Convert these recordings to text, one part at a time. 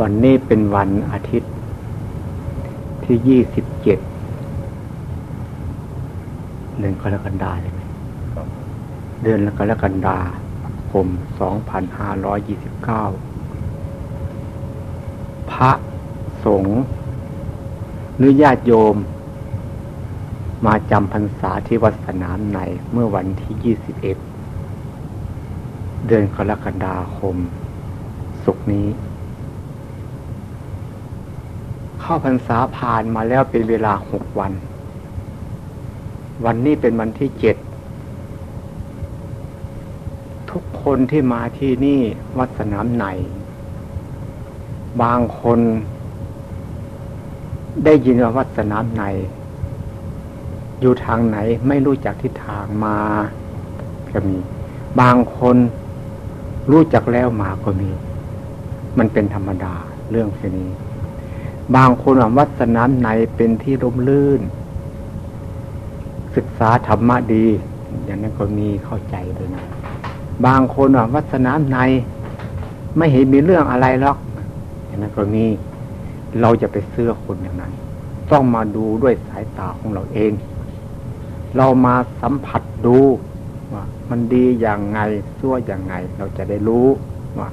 วันนี้เป็นวันอาทิตย์ที่ยี่สิบเจ็ดเดือนกรกฎาใช่ไหมเดือนกรกฎาคมสองพันห้าร้อยยี่สิบเก้าพระสงฆ์หรือญาติโยม มาจำพรรษาที่วัดสนามในเมื่อวันที่ยี่สิบเอ็ดเดือนกรกฎาคม สุกนี้ เข้าพรรษาผ่านมาแล้วเป็นเวลาหกวัน วันนี้เป็นวันที่เจ็ด ทุกคนที่มาที่นี่วัดสนามในบางคนได้ยินว่าวัดสนามในอยู่ทางไหนไม่รู้จักทิศทางมาก็มี บางคนรู้จักแล้วมาก็มี มันเป็นธรรมดาเรื่องเช่นนี้ บางคนวัดสนามในเป็นที่ร่มรื่น ศึกษาธรรมะดี อย่างนั้นก็มีเข้าใจเลยนะบางคนวัดสนามใน ไม่เห็นมีเรื่องอะไรหรอก อย่างนั้นก็มีเราจะไปเสื้อคนอย่างนั้น ต้องมาดูด้วยสายตาของเราเอง เรามาสัมผัสดูว่ามันดีอย่างไงซั่วอย่างไง เราจะได้รู้ว่า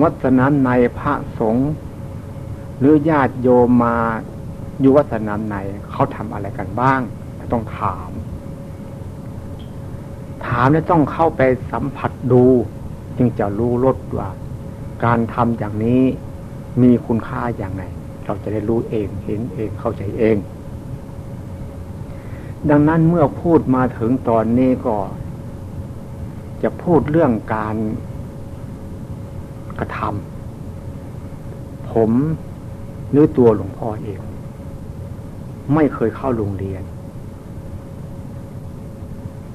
วัดสนามในพระสงฆ์ หรือญาติโยมมาอยู่วัดสนามในเขาทำอะไรกันบ้าง ต้องถาม ถามแล้วต้องเข้าไปสัมผัสดู จึงจะรู้รสว่า การทำอย่างนี้มีคุณค่าอย่างไร เราจะได้รู้เองเห็นเองเข้าใจเอง ดังนั้นเมื่อพูดมาถึงตอนนี้ก็ จะพูดเรื่องการกระทำผม หรือตัวหลวงพ่อเอง ไม่เคยเข้าโรงเรียน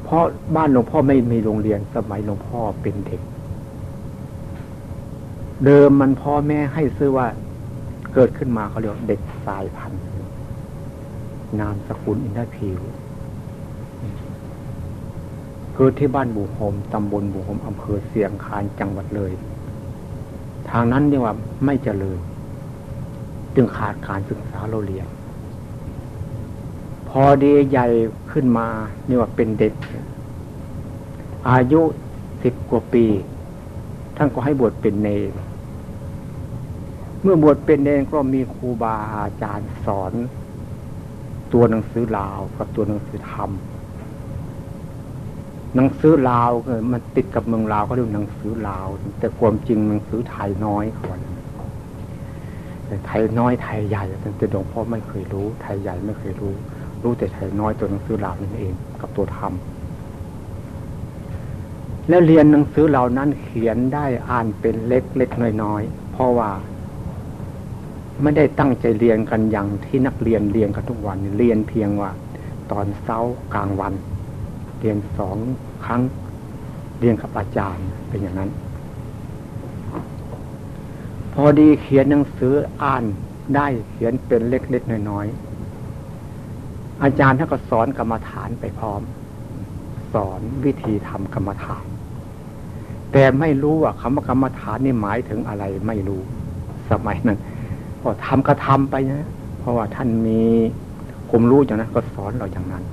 เพราะบ้านหลวงพ่อไม่มีโรงเรียนสมัยหลวงพ่อเป็นเด็ก เดิมมันพ่อแม่ให้ซื้อว่าเกิดขึ้นมาเขาเรียกเด็กสายพันธุ์นามสกุลอินทผิวเกิดที่บ้านบุโฮมตำบลบุโฮมอำเภอเสียงคานจังหวัดเลย ทางนั้นเรียกว่าไม่เจริญ จึงขาดการศึกษาเราเรียน พอดีใหญ่ขึ้นมานี่ว่าเป็นเด็ก อายุสิบกว่าปี ท่านก็ให้บวชเป็นเนรเมื่อบวชเป็นเนรก็มีครูบาอาจารย์สอน ตัวหนังสือลาวกับตัวหนังสือธรรมหนังสือลาวมันติดกับเมืองลาวก็เรียกหนังสือลาว แต่ความจริงหนังสือไทยน้อยก่อน ไทยน้อยไทยใหญ่แต่หลวงพ่อไม่เคยรู้ ไทยใหญ่ไม่เคยรู้ รู้แต่ไทยน้อยตัวหนังสือลาวนั่นเอง กับตัวธรรมแล้วเรียนหนังสือเหล่านั้นเขียนได้อ่านเป็นเล็กเล็กน้อยน้อยเพราะว่า ไม่ได้ตั้งใจเรียนกันอย่างที่นักเรียนเรียนกันทุกวันเรียนเพียงว่า ตอนเช้ากลางวัน เรียนสองครั้ง เรียนกับอาจารย์เป็นอย่างนั้น อดีเขียนหนังสืออ่านได้เขียนเป็นเล็กๆน้อยๆอาจารย์ท่านก็สอนกรรมฐานไปพร้อม สอนวิธีทำกรรมฐาน แต่ไม่รู้ว่าคำว่ากรรมฐานนี่หมายถึงอะไรไม่รู้สมัยนั้นก็ทำก็ทำไปนะเพราะว่าท่านมีผมรู้อย่างนั้นก็สอนเราอย่างนั้น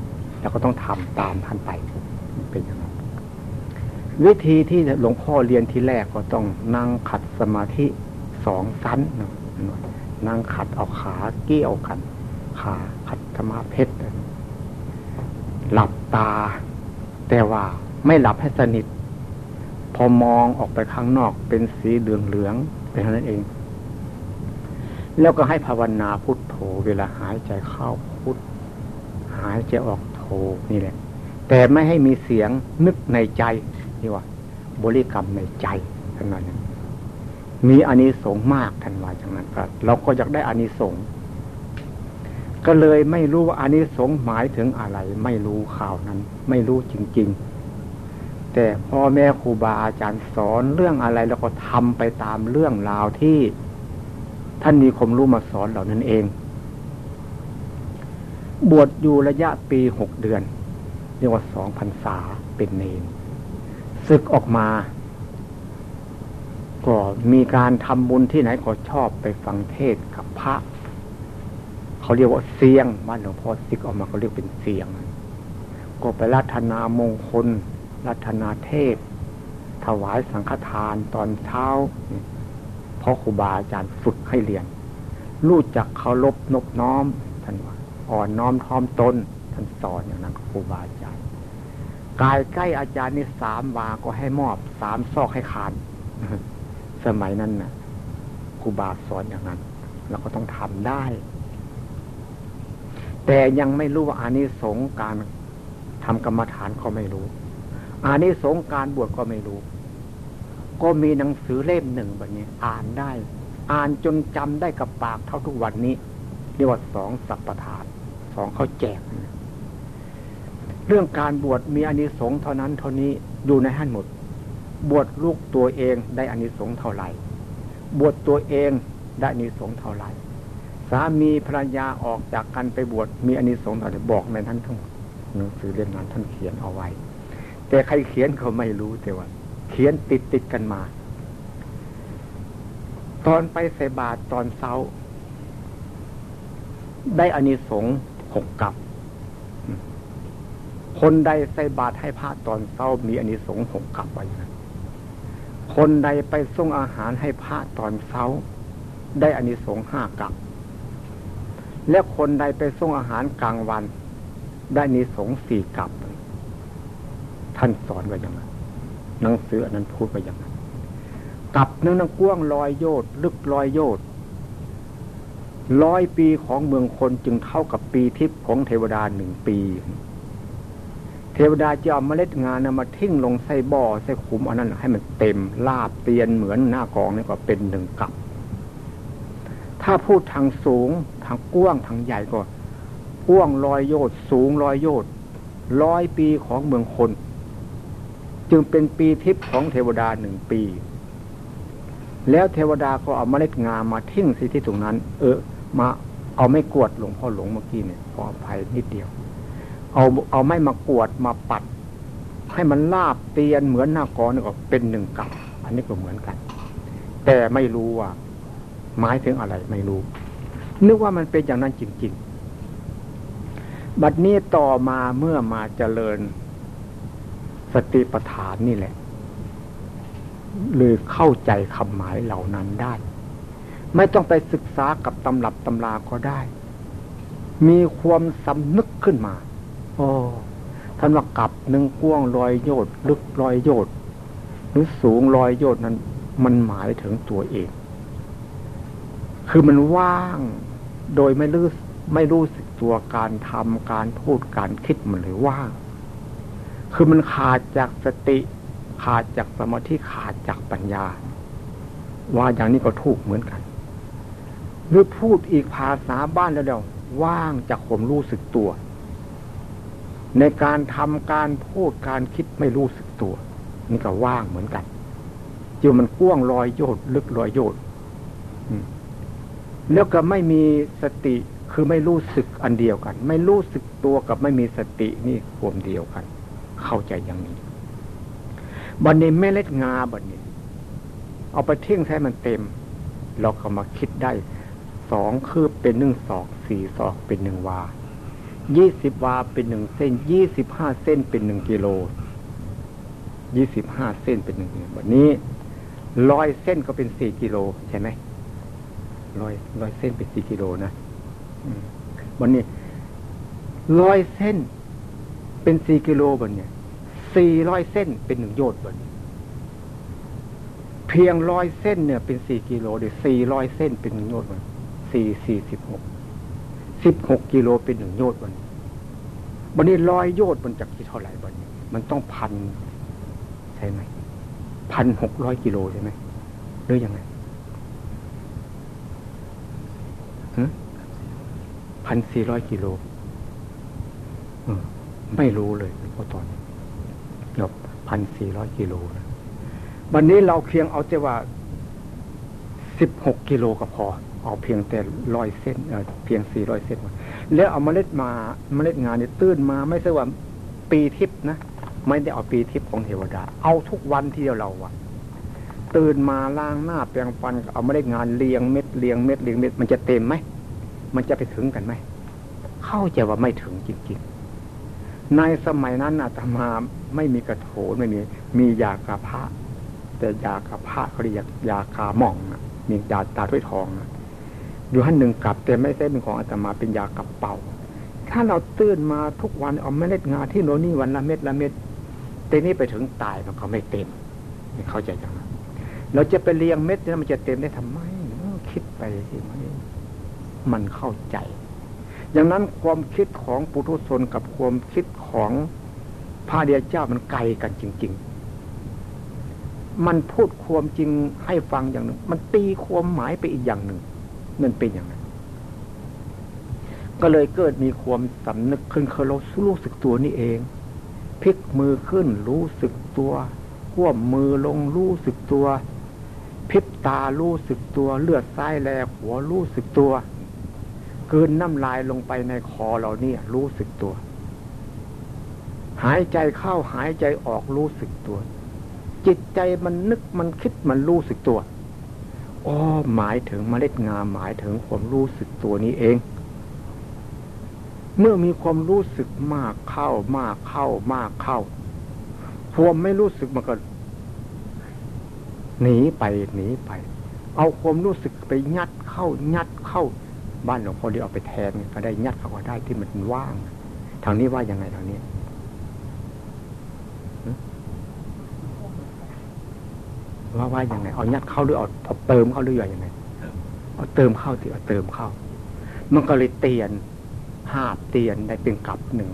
แล้วก็ต้องทำตามท่านไปเป็นอย่างนั้นวิธีที่หลวงพ่อเรียนที่แรกก็ต้องนั่งขัดสมาธิ สองสั้นนั่งขัดเอาขาเกี่ยวกัน ขาขัดธรรมะเพชรหลับตา แต่ว่าไม่หลับให้สนิท พอมองออกไปข้างนอกเป็นสีเหลืองๆเป็นเท่านั้นเอง แล้วก็ให้ภาวนาพุทโธเวลาหายใจเข้าพุทหายใจออกโธนี่แหละ แต่ไม่ให้มีเสียงนึกในใจนี่ว่าบริกรรมในใจท่านว่านั้น มีอานิสงส์มากท่านว่าอย่างนั้นก็เราก็อยากได้อานิสงส์ก็เลยไม่รู้ว่าอานิสงส์หมายถึงอะไร ไม่รู้ข่าวนั้น ไม่รู้จริง ๆ แต่พ่อแม่ครูบาอาจารย์สอนเรื่องอะไรแล้วก็ทำไปตามเรื่องราวที่ท่านมีความรู้มาสอนเหล่านั้นเอง บวชอยู่ระยะปีหกเดือนเรียกว่าสองพรรษาเป็นเนรศึกออกมา ก็มีการทำบุญที่ไหนก็ชอบไปฟังเทศกับพระ เขาเรียกว่าเสียงบ้านหลวงพ่อซิกออกมาเขาเรียกเป็นเสียง ก็ไปรัตนามงคล รัตนาเทศถวายสังฆทานตอนเช้าเพราะครูบาอาจารย์ฝึกให้เรียน รู้จักเคารพนบน้อมท่านว่าอ่อนน้อมท้อมตนท่านสอนอย่างนั้นครูบาอาจารย์กายใกล้อาจารย์นี่สามวาก็ให้มอบสามซอกให้ขาน สมัยนั้นนะ่ะครูบาสอนอย่างนั้น เราก็ต้องทำได้ แต่ยังไม่รู้ว่าอานิสงส์การทำกรรมฐานเขาไม่รู้ อานิสงส์การบวชก็ไม่รู้ ก็มีหนังสือเล่มหนึ่งแบบนี้ อ่านได้ อ่านจนจำได้กับปากเท่าทุกวันนี้เรียกว่าสองสัพปทานสองเขาแจกเรื่องการบวชมีอานิสงส์เท่านั้นเท่านี้อยู่ในหันหมด บวชลูกตัวเองได้อานิสงส์เท่าไหร่ บวชตัวเองได้อานิสงส์เท่าไหร่ สามีภรรยาออกจากกันไปบวชมีอานิสงส์เท่าไหร่บอกในนั้นทั้งหมดหนังสือเล่มนั้นท่านเขียนเอาไว้ แต่ใครเขียนเขาไม่รู้แต่ว่า เขียนติดติดกันมา ตอนไปใส่บาตรตอนเช้า ได้อานิสงส์หกกับคนใดใส่บาตรให้พระตอนเช้ามีอานิสงส์หกกับไว้นะ คนใดไปส่งอาหารให้พระตอนเช้า ได้อานิสงส์ห้ากับ และคนใดไปส่งอาหารกลางวัน ได้อานิสงส์สี่กับ ท่านสอนไว้อย่างนั้นหนังสืออันนั้นพูดไว้อย่างนั้นกับเนื้อก้วงลอยโยดลึกลอยโยดร้อยปีของเมืองคนจึงเท่ากับปีทิพย์ของเทวดาหนึ่งปี เทวดาจะเอาเมล็ดงานนมาทิ้งลงใส่บ่อใส่ขุมอันนั้นให้มันเต็มลาบเตียนเหมือนหน้ากองนี่ก็เป็นหนึ่งกับ ถ้าพูดทางสูงทางกว้างทางใหญ่ก็กว้างลอยโยดสูงลอยโยดร้อยปีของเมืองคน จึงเป็นปีทิพย์ของเทวดาหนึ่งปี แล้วเทวดาก็เอาเมล็ดงามาทิ้งสิที่ตรงนั้น เออ มาเอาไม่กวดหลวงพ่อหลงเมื่อกี้เนี่ยขออภัยนิดเดียว เอาเอาไม้มากวดมาปัด ให้มันลาบเตียนเหมือนหน้ากอนี่ก็เป็นหนึ่งกับอันนี้ก็เหมือนกัน แต่ไม่รู้ว่าหมายถึงอะไรไม่รู้ นึกว่ามันเป็นอย่างนั้นจริง ๆ บัดนี้ต่อมาเมื่อมาเจริญสติปัฏฐานนี่แหละเลยเข้าใจคำหมายเหล่านั้นได้ ไม่ต้องไปศึกษากับตำรับตำราก็ได้ มีความสำนึกขึ้นมา โอ้ท่านว่ากับหนึ่งกว้างลอยโยดลึกลอยโยดหรือสูงลอยโยดนั้น มันหมายถึงตัวเอง คือมันว่างโดยไม่รู้ไม่รู้สึกตัวการทำการพูดการคิดมันเลยว่าง คือมันขาดจากสติ ขาดจากสมาธิขาดจากปัญญา ว่าอย่างนี้ก็ถูกเหมือนกัน หรือพูดอีกภาษาบ้านแล้วเดียวว่างจากผมรู้สึกตัว ในการทำการพูดการคิดไม่รู้สึกตัว นี่ก็ว่างเหมือนกันจิวมันก้วงลอยโยดลึกลอยโยดแล้วก็ไม่มีสติคือไม่รู้สึกอันเดียวกัน ไม่รู้สึกตัวกับไม่มีสตินี่รวมเดียวกัน เข้าใจอย่างนี้บันนี้แม่เล็ดงาบันนี้ เอาไปเที่ยงใช้มันเต็ม เราก็มาคิดได้สองคือเป็นหนึ่งสองสี่สองเป็นหนึ่งวา ยี่สิบวาเป็นหนึ่งเส้นยี่สิบห้าเส้นเป็นหนึ่งกิโลยี่สิบห้าเส้นเป็นหนึ่งกิโลแบบนี้ร้อยเส้นก็เป็นสี่กิโลใช่ไหมร้อยร้อยเส้นเป็นสี่กิโลนะวันนี้ร้อยเส้นเป็นสี่กิโลบนเนี่ยสี่ร้อยเส้นเป็นหนึ่งโยชน์บนเพียงร้อยเส้นเนี่ยเป็นสี่กิโลเดี๋ยวสี่ร้อยเส้นเป็นหนึ่งโยชน์บนสี่สี่สิบหก สิบหกกิโลเป็นหนึ่งโยชน์วันวันนี้ร้อยโยชน์มันจากที่เท่าไหร่วันนี้มันต้องพันใช่ไหมพันหกร้อยกิโลใช่ไหมหรือยังไงพันสี่ร้อยกิโลไม่รู้เลยเพราะตอนนี้เบพันสี่ร้อยกิโลนะวันนี้เราเคียงเอาแต่ว่า สิบหกกิโลก็พอ เอาเพียงแต่ร้อยเส้นเพียงสี่ร้อยเส้นแล้วเอาเมล็ดมาเมล็ดงานเนี่ยตื้นมาไม่ใช่ว่าปีทิพย์นะ ไม่ได้เอาปีทิพย์ของเทวดา เอาทุกวันที่เดียวเราอะตื่นมาล้างหน้าแปรงฟันเอาไม่ได้งานเลียงเม็ดเลียงเม็ดเลียงเม็ดมันจะเต็มไหมมันจะไปถึงกันไหมเข้าใจว่าไม่ถึงจริงๆ ในสมัยนั้นอาตมาไม่มีกระโถนไม่มีมียากระพะแต่ยากระพะเขาเรียกยาคาหม่อง มียาตาถ้วยทองอยู่ท่านหนึ่งกลับแต่ไม่ใช่เป็นของอาตมาเป็นยากระเป๋าถ้าเราตื่นมาทุกวันเอาเมล็ดงาที่โนนี่วันละเม็ดละเม็ดแต่นี้ไปถึงตายมันก็ไม่เต็มเข้าใจจังเราจะไปเลี้ยงเม็ดนี่มันจะเต็มได้ทำไมคิดไปสิมันมันเข้าใจอย่างนั้นความคิดของปุถุชนกับความคิดของพระเดียเจ้ามันไกลกันจริง ๆ มันพูดความจริงให้ฟังอย่างหนึ่ง มันตีความหมายไปอีกอย่างหนึ่งนั่นเป็นอย่างนั้น ก็เลยเกิดมีความสำนึกขึ้นเคารพรู้สึกตัวนี่เองพลิกมือขึ้นรู้สึกตัวควบมือลงรู้สึกตัวพิบตารู้สึกตัว เลือดซ้ายแลหัวรู้สึกตัวกืนน้ำลายลงไปในคอเราเนี่ย รู้สึกตัว หายใจเข้าหายใจออกรู้สึกตัว จิตใจมันนึกมันคิดมันรู้สึกตัวอ๋อหมายถึงมเมล็ดงาหมายถึงความรู้สึกตัวนี้เอง เมื่อมีความรู้สึกมากเข้ามากเข้ามากเข้าความไม่รู้สึกมันก็หนีไปหนีไป เอาความรู้สึกไปยัดเข้ายัดเข้า บ้านหลวงพ่อที่เอาไปแทนก็ได้ยัดเขาก็ได้ที่มันว่าง ทางนี้ว่ายังไงทางนี้ ว่าว่าอยังไงเอายัดเข้าหรือเอาเติมเข้าหรือยังไงเอาเติมเข้าที่เอาเติมเข้า มันก็เลยเตียนหาเตียนได้เป็นกลับหนึ่ง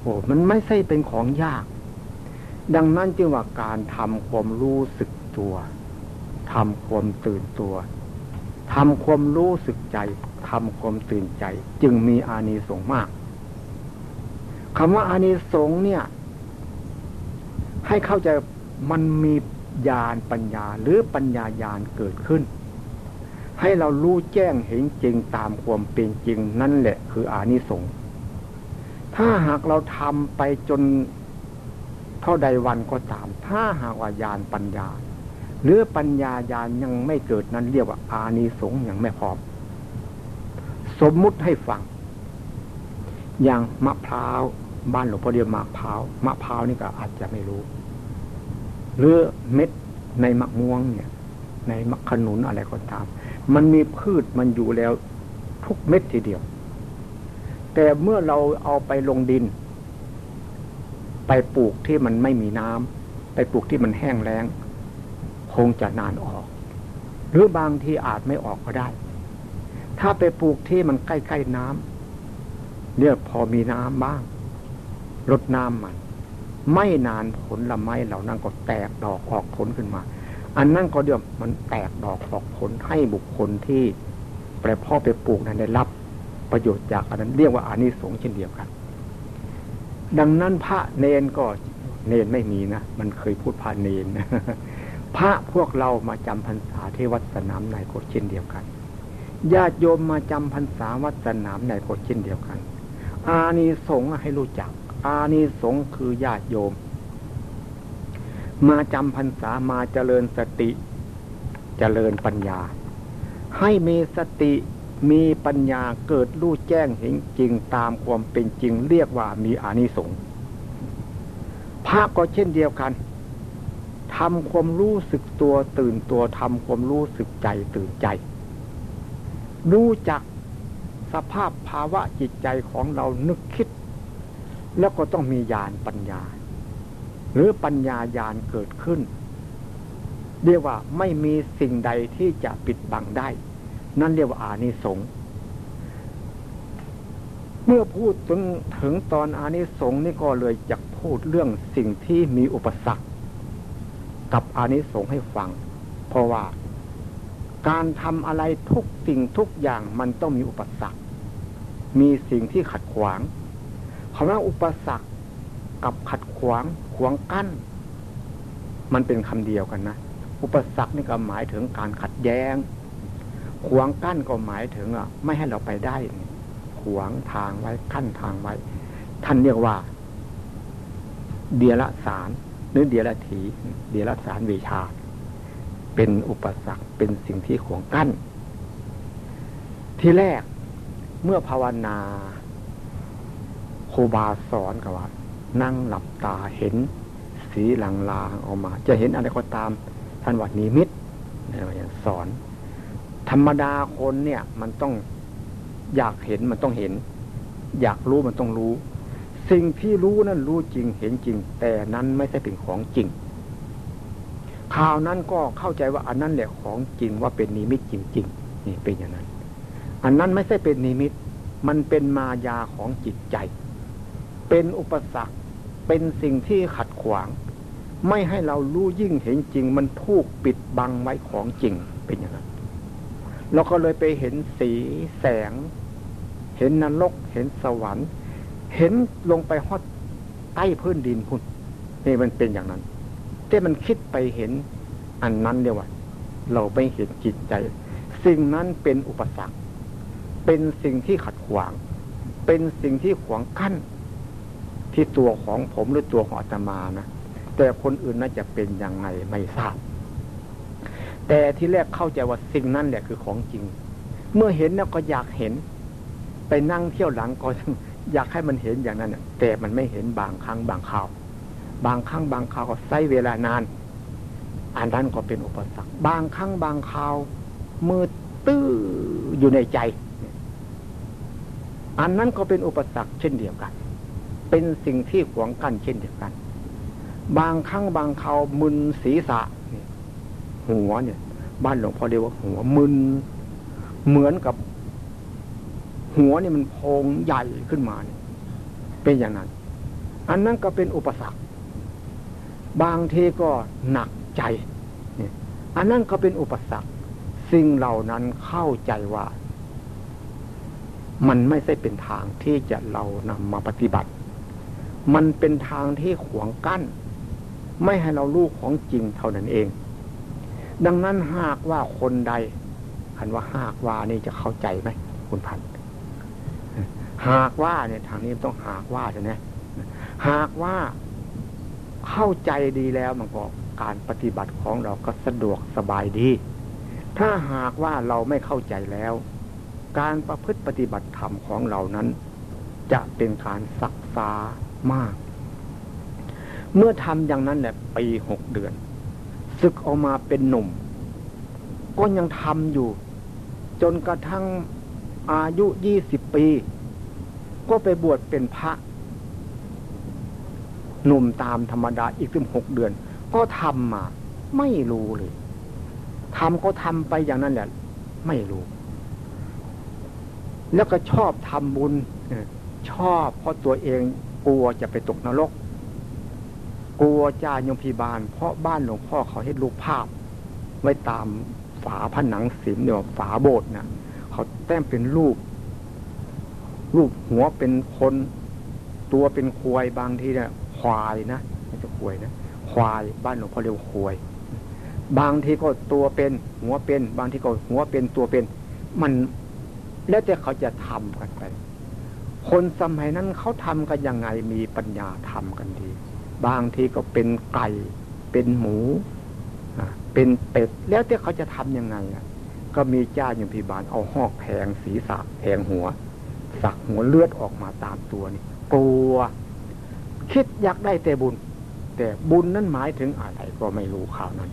โอ้มันไม่ใช่เป็นของยาก ดังนั้นจึงว่าการทำความรู้สึกตัวทำความตื่นตัวทำความรู้สึกใจทำความตื่นใจ จึงมีอานิสงส์มากคำว่าอานิสงส์เนี่ย ให้เข้าใจมันมี ญาณปัญญาหรือปัญญาญาณเกิดขึ้น ให้เรารู้แจ้งเห็นจริงตามความเป็นจริงนั่นแหละคืออานิสงส์ถ้าหากเราทำไปจนเท่าใดวันก็ตาม ถ้าหากว่าญาณปัญญา หรือปัญญาญาณยังไม่เกิดนั้นเรียกว่าอานิสงส์ยังไม่พร้อมสมมุติให้ฟัง อย่างมะพร้าวบ้านหลวงพ่อเดียวมะพร้าวมะพร้าวนี่ก็อาจจะไม่รู้ หรือเม็ดในมะม่วงเนี่ย ในมะขนุนอะไรก็ตาม มันมีพืชมันอยู่แล้วทุกเม็ดทีเดียว แต่เมื่อเราเอาไปลงดิน ไปปลูกที่มันไม่มีน้ำไปปลูกที่มันแห้งแล้ง คงจะนานออก หรือบางที่อาจไม่ออกก็ได้ ถ้าไปปลูกที่มันใกล้ๆน้ำเรียพอมีน้ำบ้างลดน้ำมัน ไม่นานผลละไม้เหล่านั้นก็แตกดอกออกผลขึ้นมา อันนั้นก็เดี๋ยวมันแตกดอกออกผลให้บุคคลที่ไปพ่อไปปลูกนั้นได้รับประโยชน์จากอันนั้นเรียกว่าอานิสงส์เช่นเดียวกัน ดังนั้นพระเนนก็เนนไม่มีนะ มันเคยพูดพระเนนนะพระพวกเรามาจำพรรษาที่วัดสนามในกฎเช่นเดียวกันญาติโยมมาจำพรรษาวัดสนามในกฎเช่นเดียวกัน อานิสงส์ให้รู้จัก อานิสงส์คือญาติโยม มาจำพรรษามาเจริญสติ เจริญปัญญา ให้มีสติมีปัญญาเกิดรู้แจ้งเห็นจริงตามความเป็นจริง เรียกว่ามีอานิสงส์พระก็เช่นเดียวกันทำความรู้สึกตัวตื่นตัวทำความรู้สึกใจตื่นใจ รู้จักสภาพภาวะจิตใจของเรานึกคิด แล้วก็ต้องมีญาณปัญญา หรือปัญญาญาณเกิดขึ้น เรียกว่าไม่มีสิ่งใดที่จะปิดบังได้ นั่นเรียกว่าอานิสงส์เมื่อพูดถึงถึงตอนอานิสงส์นี่ก็เลยจะพูดเรื่องสิ่งที่มีอุปสรรค กับอานิสงส์ให้ฟัง เพราะว่าการทำอะไรทุกสิ่งทุกอย่างมันต้องมีอุปสรรค มีสิ่งที่ขัดขวาง คำว่าอุปสรรคกับขัดขวางขวางกั้น มันเป็นคำเดียวกันนะ อุปสรรคนี่ก็หมายถึงการขัดแย้ง ขวางกั้นก็หมายถึงอะไม่ให้เราไปได้ ขวางทางไว้ขั้นทางไว้ ท่านเรียกว่า เดียละสารหรือเดียรถี เดียรสารวิชา เป็นอุปสรรคเป็นสิ่งที่ขวงกั้น ที่แรกเมื่อภาวนา ครูบาสอนกับว่า นั่งหลับตาเห็นสีหลังลางออกมา จะเห็นอะไรก็ตามท่านวัดนิมิตสอน ธรรมดาคนเนี่ย มันต้องอยากเห็นมันต้องเห็น อยากรู้มันต้องรู้ สิ่งที่รู้นั้นรู้จริงเห็นจริง แต่นั้นไม่ใช่เป็นของจริงข่าวนั้นก็เข้าใจว่าอันนั้นแหละของจริงว่าเป็นนิมิตจริงๆนี่เป็นอย่างนั้น อันนั้นไม่ใช่เป็นนิมิต มันเป็นมายาของจิตใจ เป็นอุปสรรค เป็นสิ่งที่ขัดขวาง ไม่ให้เรารู้ยิ่งเห็นจริง มันผูกปิดบังไว้ของจริงเป็นอย่างนั้นเราก็เลยไปเห็นสีแสง เห็นนรกเห็นสวรรค์ เห็นลงไปฮอดใต้พื้นดินพุ่นนี่มันเป็นอย่างนั้นแต่มันคิดไปเห็นอันนั้นเดียวว่า เราไม่เห็นจิตใจ สิ่งนั้นเป็นอุปสรรค เป็นสิ่งที่ขัดขวาง เป็นสิ่งที่ขวางกั้น ที่ตัวของผมหรือตัวของอาตมานะแต่คนอื่นน่าจะเป็นยังไงไม่ทราบ แต่ที่แรกเข้าใจว่าสิ่งนั้นแหละคือของจริง เมื่อเห็นแล้วก็อยากเห็น ไปนั่งเที่ยวหลังก็อยากให้มันเห็นอย่างนั้นแต่มันไม่เห็นบางครั้งบางคราว บางครั้งบางคราวก็ใช้เวลานานอันนั้นก็เป็นอุปสรรค บางครั้งบางคราวมือตื้ออยู่ในใจ อันนั้นก็เป็นอุปสรรคเช่นเดียวกัน เป็นสิ่งที่ขวางกั้นเช่นเดียวกัน บางครั้งบางคราวมึนศีรษะหัวเนี่ย บ้านหลวงพ่อเรียกว่าหัวมึนเหมือนกับ หัวนี่มันโพงใหญ่ขึ้นมาเนี่ย เป็นอย่างนั้น อันนั้นก็เป็นอุปสรรค บางทีก็หนักใจเนี่ยอันนั้นก็เป็นอุปสรรค สิ่งเหล่านั้นเข้าใจว่า มันไม่ใช่เป็นทางที่จะเรานำมาปฏิบัติ มันเป็นทางที่ขวางกั้น ไม่ให้เราลูกของจริงเท่านั้นเอง ดังนั้นหากว่าคนใดคันว่าหากว่านี่จะเข้าใจไหมคุณพันหากว่าเนี่ยทางนี้ต้องหากว่าใช่ไหมหากว่าเข้าใจดีแล้วมันก็การปฏิบัติของเราก็สะดวกสบายดี ถ้าหากว่าเราไม่เข้าใจแล้ว การประพฤติปฏิบัติธรรมของเรานั้น จะเป็นการศักษา มาก เมื่อทำอย่างนั้นแหละปีหกเดือนศึกออกมาเป็นหนุ่ม ก็ยังทำอยู่ จนกระทั่งอายุยี่สิบปี ก็ไปบวชเป็นพระ หนุ่มตามธรรมดาอีกสิบหกเดือน ก็ทำมา ไม่รู้เลยทำก็ทำไปอย่างนั้นแหละ ไม่รู้ แล้วก็ชอบทำบุญชอบเพราะตัวเอง กลัวจะไปตกนรก กลัวจ่ายมพิบาล เพราะบ้านหลวงพ่อเขาให้รูปภาพ ไว้ตามฝาผนังสิมเนี่ยฝาโบสถ์นะเขาแต้มเป็นรูป รูปหัวเป็นคน ตัวเป็นควายบางทีเนี่ยควายนะไม่ใช่ควายนะควายบ้านหลวงพ่อเรียกควายบางทีก็ตัวเป็น หัวเป็น บางทีก็หัวเป็นตัวเป็น มันแล้วแต่เขาจะทำกันไป คนสมัยนั้นเขาทำกันยังไงมีปัญญาทำกันดี บางทีก็เป็นไก่ เป็นหมูเป็นเป็ด แล้วแต่เขาจะทํำยังไงอะ ก็มีเจ้าอย่พิบาลเอาหอกแทงศีรษะแทงหัว สักหัวเลือดออกมาตามตัวนี่กลัว คิดอยากได้แต่บุญ แต่บุญนั้นหมายถึงอะไรก็ไม่รู้ข่าวนั้น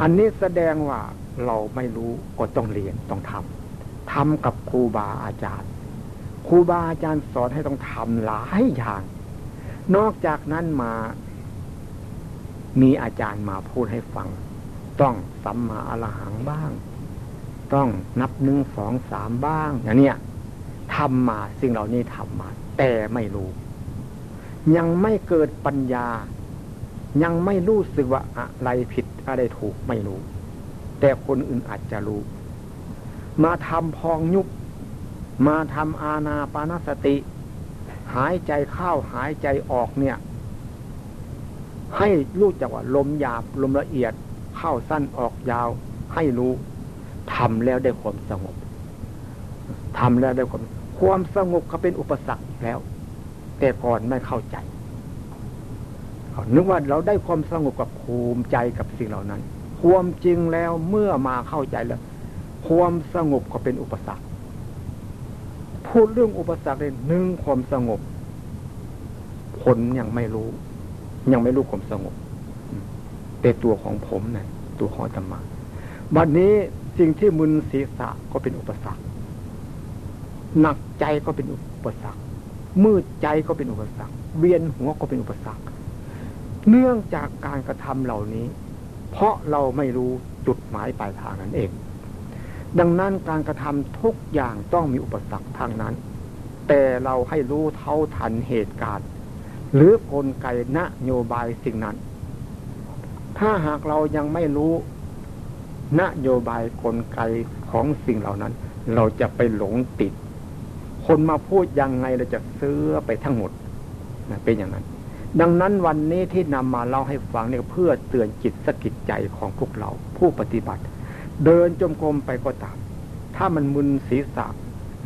อันนี้แสดงว่าเราไม่รู้ก็ต้องเรียนต้องทำทำกับครูบาอาจารย์ ครูบาอาจารย์สอนให้ต้องทำหลายอย่าง นอกจากนั้นมา มีอาจารย์มาพูดให้ฟัง ต้องสัมมาอรหังบ้าง ต้องนับหนึ่งสองสามบ้างอย่างเนี้ยทำมาสิ่งเหล่านี้ทำมา แต่ไม่รู้ ยังไม่เกิดปัญญา ยังไม่รู้สึกว่าอะไรผิดอะไรถูกไม่รู้ แต่คนอื่นอาจจะรู้ มาทำพองยุบ มาทำอาณาปานสติ หายใจเข้าหายใจออกเนี่ย ให้รู้จักว่าลมหยาบลมละเอียด เข้าสั้นออกยาว ให้รู้ทำแล้วได้ความสงบทำแล้วได้ความความสงบเขาเป็นอุปสรรคแล้ว แต่ก่อนไม่เข้าใจนึกว่าเราได้ความสงบกับภูมิใจกับสิ่งเหล่านั้น ความจริงแล้วเมื่อมาเข้าใจแล้ว ความสงบก็เป็นอุปสรรค พูดเรื่องอุปสรรคเลยหนึ่งความสงบ คนยังไม่รู้ ยังไม่รู้ความสงบแต่ตัวของผมนะ่ะตัวของธรรมะบัดนนี้สิ่งที่มึนศีรษะก็เป็นอุปสรรค หนักใจก็เป็นอุปสรรค มืดใจก็เป็นอุปสรรค เวียนหัวก็เป็นอุปสรรค เนื่องจากการกระทำเหล่านี้ เพราะเราไม่รู้จุดหมายปลายทางนั้นเอง ดังนั้นการกระทำทุกอย่างต้องมีอุปสรรคทางนั้น แต่เราให้รู้เท่าทันเหตุการณ์ หรือกลไกนโยบายสิ่งนั้น ถ้าหากเรายังไม่รู้นโยบายกลไกของสิ่งเหล่านั้น เราจะไปหลงติด คนมาพูดยังไงเราจะเสื้อไปทั้งหมดนะเป็นอย่างนั้น ดังนั้นวันนี้ที่นำมาเล่าให้ฟังเนี่ยเพื่อเตือนจิตสกิดใจของพวกเราผู้ปฏิบัติ เดินจมกรมไปก็ตาม ถ้ามันมึนศีรษะ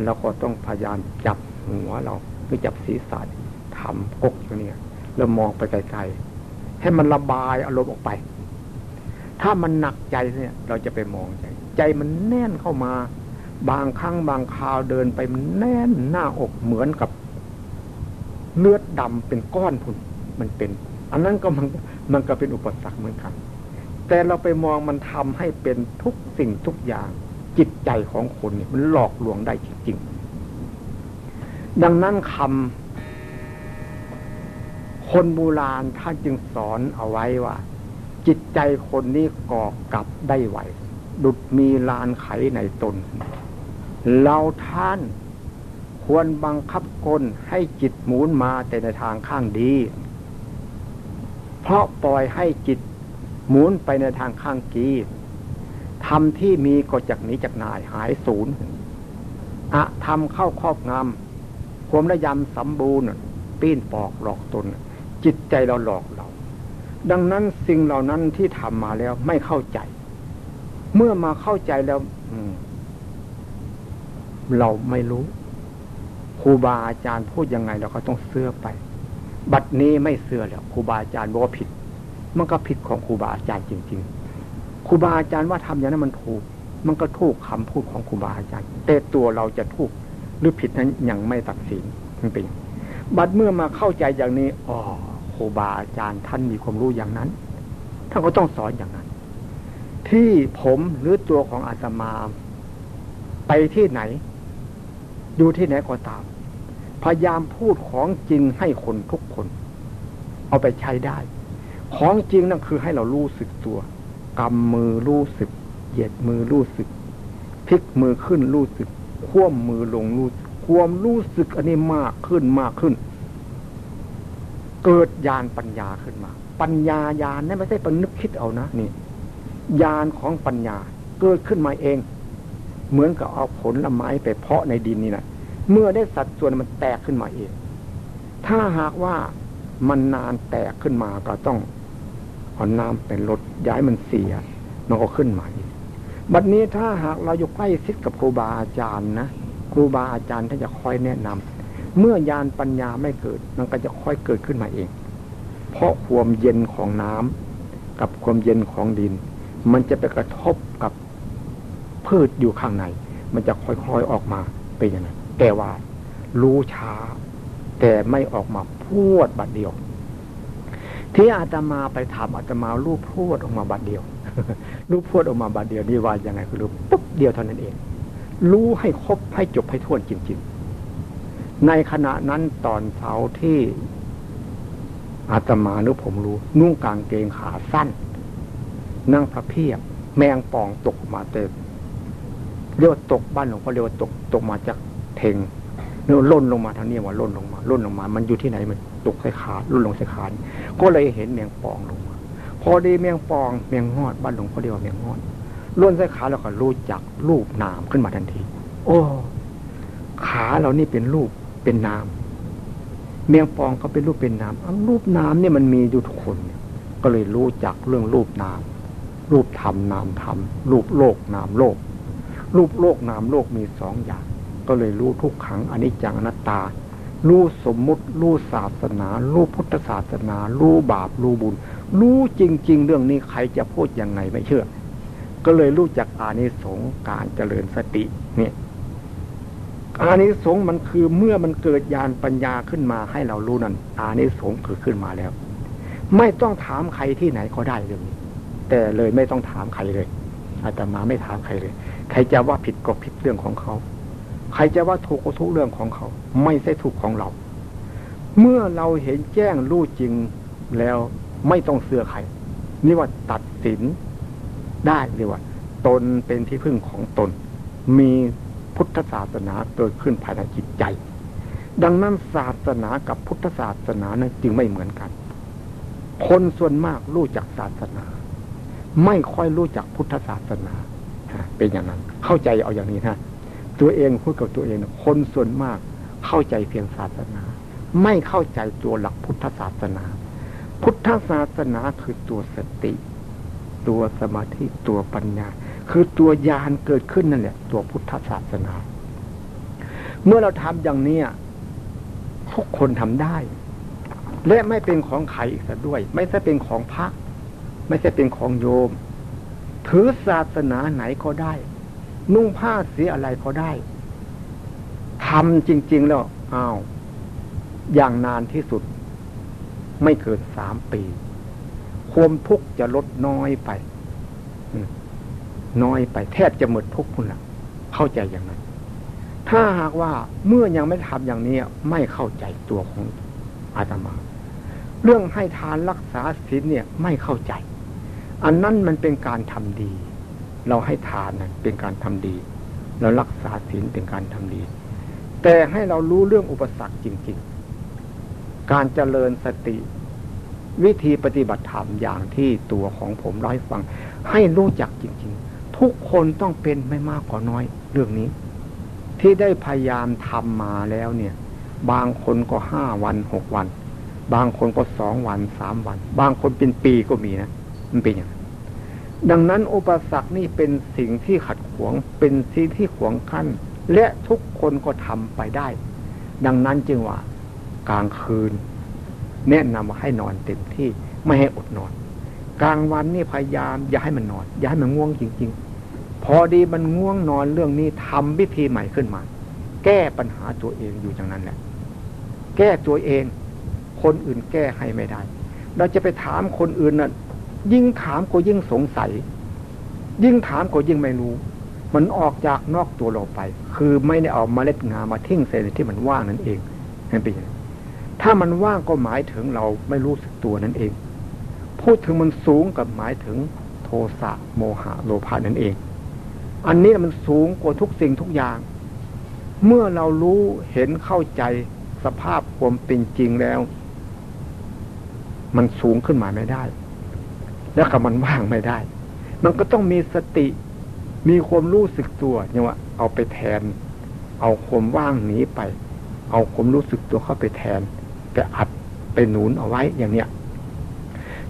เราก็ต้องพยายามจับหัวเราหรือจับศีรษะทำกกอยู่เนี่ยแล้วมองไปไกลๆให้มันระบายอารมณ์ออกไป ถ้ามันหนักใจเนี่ย เราจะไปมองใจ ใจมันแน่นเข้ามา บางครั้งบางคราวเดินไปมันแน่นหน้าอกเหมือนกับ เลือดดำเป็นก้อนพุ่นมันเป็น อันนั้นก็มันมันก็เป็นอุปสรรคเหมือนกัน แต่เราไปมองมันทำให้เป็นทุกสิ่งทุกอย่าง จิตใจของคนเนี่ยมันหลอกลวงได้จริงๆ ดังนั้นคำคนโบราณท่านจึงสอนเอาไว้ว่า จิตใจคนนี้ก่อกลับได้ไหว ดุดมีลานไขในตน เราท่านควรบังคับคนให้จิตหมุนมาแต่ในทางข้างดี เพราะปล่อยให้จิต หมุนไปในทางข้างกีทำที่มีก็จากนี้จากนายหายศูนย์อะทำเข้าครอบงำความระยำสมบูรณ์ปีนปอกหลอกตน จิตใจเราหลอกเรา ดังนั้นสิ่งเหล่านั้นที่ทำมาแล้วไม่เข้าใจ เมื่อมาเข้าใจแล้วเราไม่รู้ครูบาอาจารย์พูดยังไงเราก็ต้องเสื้อไป บัดนี้ไม่เสื้อแล้วครูบาอาจารย์บอกว่าผิด มันก็ผิดของครูบาอาจารย์จริง ๆครูบาอาจารย์ว่าทำอย่างนั้นมันถูก มันก็ถูกคำพูดของครูบาอาจารย์ แต่ตัวเราจะถูกหรือผิดนั้นยังไม่ตัดสินมันเป็นบัดเมื่อมาเข้าใจอย่างนี้อ๋อครูบาอาจารย์ท่านมีความรู้อย่างนั้นท่านก็ต้องสอนอย่างนั้น ที่ผมหรือตัวของอาตมา ไปที่ไหน อยู่ที่ไหนก็ตาม พยายามพูดของจริงให้คนทุกคน เอาไปใช้ได้ ของจริงนั่นคือให้เรารู้สึกตัวกำมือรู้สึก เหยียดมือรู้สึกพลิกมือขึ้นรู้สึก คว่ำมือลงรู้สึกความรู้สึกอันนี้มากขึ้นมากขึ้น เกิดญาณปัญญาขึ้นมา ปัญญาญาณนี่ไม่ใช่ปนึกคิดเอานะนี่ญาณของปัญญาเกิดขึ้นมาเอง เหมือนกับเอาผลละไม้ไปเพาะในดินนี่นะเมื่อได้สัดส่วนมันแตกขึ้นมาเอง ถ้าหากว่ามันนานแตกขึ้นมาก็ต้อง เอาน้ำเป็นรถย้ายมันเสียมันก็ขึ้นมาอีกบัดนี้ถ้าหากเราอยู่ใกล้ชิดกับครูบาอาจารย์นะครูบาอาจารย์ท่านจะคอยแนะนำเมื่อยานปัญญาไม่เกิด มันก็จะค่อยเกิดขึ้นมาเอง เพราะความเย็นของน้ำกับความเย็นของดิน มันจะไปกระทบกับพืชอยู่ข้างใน มันจะค่อยๆออกมาเป็นอย่างนั้นแต่ว่ารู้ช้า แต่ไม่ออกมาพูดบัดเดียว ที่อาตมาไปถามอาตมารูปพูดออกมาบัดเดียว รูปพูดออกมาบัดเดียวนี่ว่ายังไงคือรู้ปุ๊บเดียวเท่านั้นเอง รู้ให้ครบให้จบให้ท่วนจริง ๆ ในขณะนั้นตอนเช้าที่อาตมานุผมรู้ นุ่งกางเกงขาสั้น นั่งพระเพียบ แมงป่องตกมาเต็มเรียกว่าตกบ้านหลวงพ่อเรียกว่าตกตกมาจากเทงเนื้อล่นลงมาทางนี้ว่าล่นลงมาล่นลงมา มันอยู่ที่ไหนมัน ตกใส่ขาลุ่นลงใส่ขาก็เลยเห็นแมงปองลงพอดีแมงปองแมงงอดบ้านหลวงพ่อเรียกว่าแมงงอดล่นใส่ขาแล้วก็รู้จักรูปนามขึ้นมาทันที โอ้ ขาเรานี่เป็นรูปเป็นน้ำเมียงปองก็เป็นรูปเป็นน้ำรูปน้ำเนี่ยมันมีอยู่ทุกคน ก็เลยรู้จักเรื่องรูปน้ำรูปธรรมนามธรรม รูปโลกนามโลก รูปโลกนามโลกมีสองอย่าง ก็เลยรู้ทุกขังอนิจจังอนัตตา รู้สมมุติ รู้ศาสนา รู้พุทธศาสนา รู้บาป รู้บุญ รู้จริง ๆ เรื่องนี้ใครจะพูดยังไงไม่เชื่อ ก็เลยรู้จักอานิสงส์การเจริญสติ เนี่ย อานิสงส์มันคือเมื่อมันเกิดญาณปัญญาขึ้นมาให้เรารู้นั่น อานิสงส์คือขึ้นมาแล้ว ไม่ต้องถามใครที่ไหนก็ได้เรื่องนี้ แต่เลยไม่ต้องถามใครเลยอาตมาไม่ถามใครเลย ใครจะว่าผิดก็ผิดเรื่องของเขา ครจะว่าถูกก็ทุกเรื่องของเขา ไม่ใช่ถูกของเรา เมื่อเราเห็นแจ้งรู้จริงแล้วไม่ต้องเสือใครนี่ว่าตัดสินได้เรียกว่า ตนเป็นที่พึ่งของตน มีพุทธศาสนาเกิดขึ้นภายในจิตใจ ดังนั้นศาสนากับพุทธศาสนานั้นจึงไม่เหมือนกัน คนส่วนมากรู้จักศาสนา ไม่ค่อยรู้จักพุทธศาสนาเป็นอย่างนั้น เข้าใจเอาอย่างนี้นะ ตัวเองพูดกับตัวเอง คนส่วนมากเข้าใจเพียงศาสนา ไม่เข้าใจตัวหลักพุทธศาสนา พุทธศาสนาคือตัวสติ ตัวสมาธิตัวปัญญา คือตัวญาณเกิดขึ้นนั่นแหละ ตัวพุทธศาสนา เมื่อเราทำอย่างนี้ทุกคนทำได้ และไม่เป็นของใครอีกซะด้วย ไม่ใช่เป็นของพระไม่ใช่เป็นของโยม ถือศาสนาไหนก็ได้ นุ่งผ้าเสียอะไรก็ได้ทำจริง ๆ แล้วอ้าวอย่างนานที่สุด ไม่เกินสามปี ความทุกข์จะลดน้อยไปน้อยไปแทบจะหมดทุกข์คุณละเข้าใจอย่างนั้น ถ้าหากว่าเมื่อยังไม่ทำอย่างนี้ไม่เข้าใจตัวของอาตมา เรื่องให้ทานรักษาศีลเนี่ย ไม่เข้าใจ อันนั้นมันเป็นการทำดี เราให้ทานเป็นการทำดี เรารักษาศีลเป็นการทำดี แต่ให้เรารู้เรื่องอุปสรรคจริง ๆ การเจริญสติ วิธีปฏิบัติธรรมอย่างที่ตัวของผมร้อยฟัง ให้รู้จักจริง ๆ ทุกคนต้องเป็นไม่มากก็น้อยเรื่องนี้ ที่ได้พยายามทำมาแล้วเนี่ย บางคนก็ห้าวันหกวัน บางคนก็สองวันสามวัน บางคนเป็นปีก็มีนะมันเป็นอย่างนั้น ดังนั้นอุปสรรคนี่เป็นสิ่งที่ขัดขวง เป็นสิ่งที่ขวงขั้น และทุกคนก็ทำไปได้ ดังนั้นจึงว่า กลางคืน แนะนำว่าให้นอนเต็มที่ไม่ให้อดนอน กลางวันนี่พยายาม อย่าให้มันนอน อย่าให้มันง่วงจริง ๆ พอดีมันง่วงนอนเรื่องนี้ทำวิธีใหม่ขึ้นมา แก้ปัญหาตัวเองอยู่อย่างนั้นแหละ แก้ตัวเอง คนอื่นแก้ให้ไม่ได้ เราจะไปถามคนอื่นน่ะ ยิ่งถามก็ยิ่งสงสัย ยิ่งถามก็ยิ่งไม่รู้ มันออกจากนอกตัวเราไป คือไม่ได้เอามาเล็ดงามาทิ้งเศษที่มันว่างนั่นเองนั่นเป็นย่างถ้ามันว่างก็หมายถึงเราไม่รู้สึกตัวนั่นเอง พูดถึงมันสูงกับหมายถึงโทสะโมหะโลภะนั่นเอง อันนี้มันสูงกว่าทุกสิ่งทุกอย่าง เมื่อเรารู้เห็นเข้าใจสภาพความเป็นจริงแล้ว มันสูงขึ้นมาไม่ได้ แล้วก็มันว่างไม่ได้ มันก็ต้องมีสติ มีความรู้สึกตัวเนี่ยว่าเอาไปแทน เอาความว่างหนีไป เอาความรู้สึกตัวเข้าไปแทน ไปอัดไปหนุนเอาไว้อย่างเนี้ย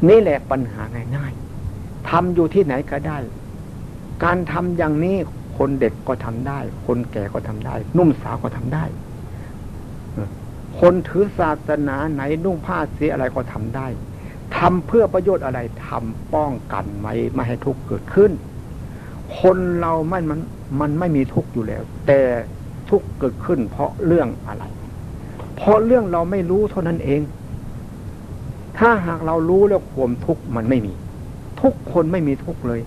นี่แหละปัญหาง่ายๆทำอยู่ที่ไหนก็ได้ การทำอย่างนี้คนเด็กก็ทำได้ คนแก่ก็ทำได้ นุ่มสาวก็ทำได้คนถือศาสนาไหนนุ่งผ้าเสียอะไรก็ทำได้ ทำเพื่อประโยชน์อะไรทำป้องกันไม่ไม่ให้ทุกข์เกิดขึ้น คนเราไม่มันมันไม่มีทุกข์อยู่แล้ว แต่ทุกข์เกิดขึ้น เพราะเรื่องอะไร เพราะเรื่องเราไม่รู้เท่านั้นเอง ถ้าหากเรารู้แล้วความทุกข์มันไม่มี ทุกคนไม่มีทุกข์เลย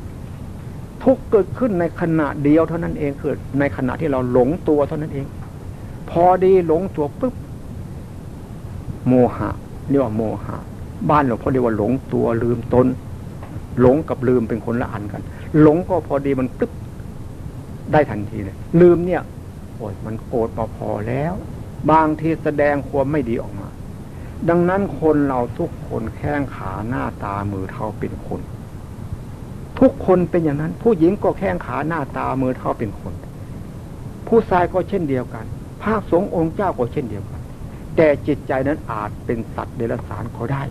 ทุกเกิดขึ้นในขณะเดียวเท่านั้นเองคือในขณะที่เราหลงตัวเท่านั้นเอง พอดีหลงตัวปุ๊บโมหะเรียกว่าโมหะ บ้านหลวงพ่อเรียกว่าหลงตัวลืมตนหลงกับลืมเป็นคนละอันกัน หลงก็พอดีมันปึ๊บได้ทันทีเลยลืมเนี่ยโอ้ยมันโกรธพอแล้ว บางทีแสดงความไม่ดีออกมา ดังนั้นคนเราทุกคนแข้งขาหน้าตามือเท้าเป็นคน ทุกคนเป็นอย่างนั้น ผู้หญิงก็แข้งขาหน้าตามือเท้าเป็นคน ผู้ชายก็เช่นเดียวกัน ภาคสงฆ์องค์เจ้าก็เช่นเดียวกัน แต่จิตใจนั้นอาจเป็นสัตว์เดรัจฉานก็ได้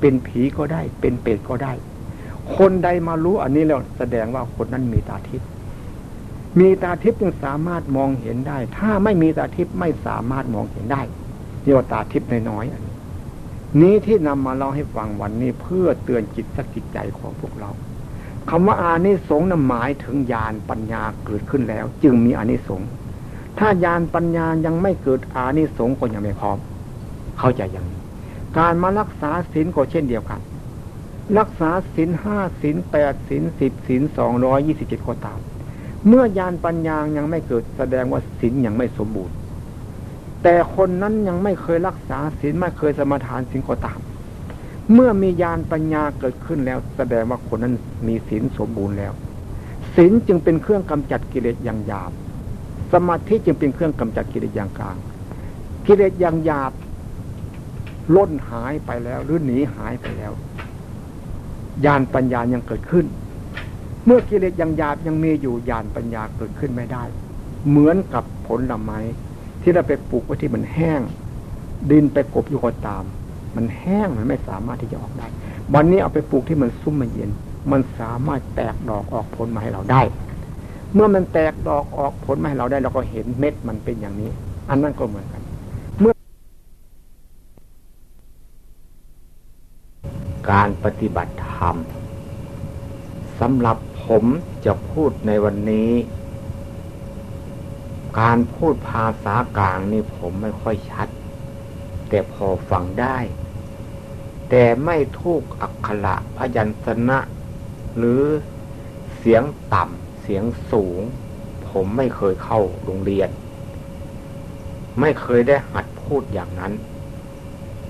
เป็นผีก็ได้ เป็นเปรตก็ได้ คนใดมารู้อันนี้แล้วแสดงว่าคนนั้นมีตาทิพย์มีตาทิพย์จึงสามารถมองเห็นได้ ถ้าไม่มีตาทิพย์ไม่สามารถมองเห็นได้เรียกว่าตาทิพย์น้อยๆอันนี้ที่นำมาเล่าให้ฟังวันนี้เพื่อเตือนจิตสกิจใจของพวกเราคำว่าอานิสงส์นั้นหมายถึงญาณปัญญาเกิดขึ้นแล้ว จึงมีอานิสงส์ถ้าญาณปัญญายังไม่เกิดอานิสงส์ก็ยังไม่พร้อม เข้าใจอย่างนี้ การมารักษาศีลก็เช่นเดียวกัน รักษาศีลห้าศีลแปดศีลสิบศีลสองร้อยยี่สิบเจ็ดก็ตาม เมื่อยานปัญญายังไม่เกิดแสดงว่าศีลยังไม่สมบูรณ์ แต่คนนั้นยังไม่เคยรักษาศีลไม่เคยสมาทานศีลก็ตาม เมื่อมียานปัญญาเกิดขึ้นแล้ว แสดงว่าคนนั้นมีศีลสมบูรณ์แล้วศีลจึงเป็นเครื่องกำจัดกิเลสอย่างหยาบ สมาธิจึงเป็นเครื่องกำจัดกิเลสอย่างกลาง กิเลสอย่างหยาบ ล้นหายไปแล้ว หรือหนีหายไปแล้วญาณปัญญายังเกิดขึ้น เมื่อกิเลสยังหยาบยังมีอยู่ญาณปัญญาเกิดขึ้นไม่ได้ เหมือนกับผลลไม้ที่เราไปปลูกไว้ที่มันแห้ง ดินไปกบอยู่ก็ตาม มันแห้งมันไม่สามารถที่จะออกได้วันนี้เอาไปปลูกที่มันซุ่มมันเย็น มันสามารถแตกดอกออกผลมาให้เราได้ เมื่อมันแตกดอกออกผลมาให้เราได้ เราก็เห็นเม็ดมันเป็นอย่างนี้ อันนั้นก็เหมือนกัน การปฏิบัติธรรมสำหรับผมจะพูดในวันนี้ การพูดภาษากลางนี่ผมไม่ค่อยชัด แต่พอฟังได้ แต่ไม่ทุกอักขระพยัญชนะ หรือเสียงต่ำเสียงสูง ผมไม่เคยเข้าโรงเรียน ไม่เคยได้หัดพูดอย่างนั้น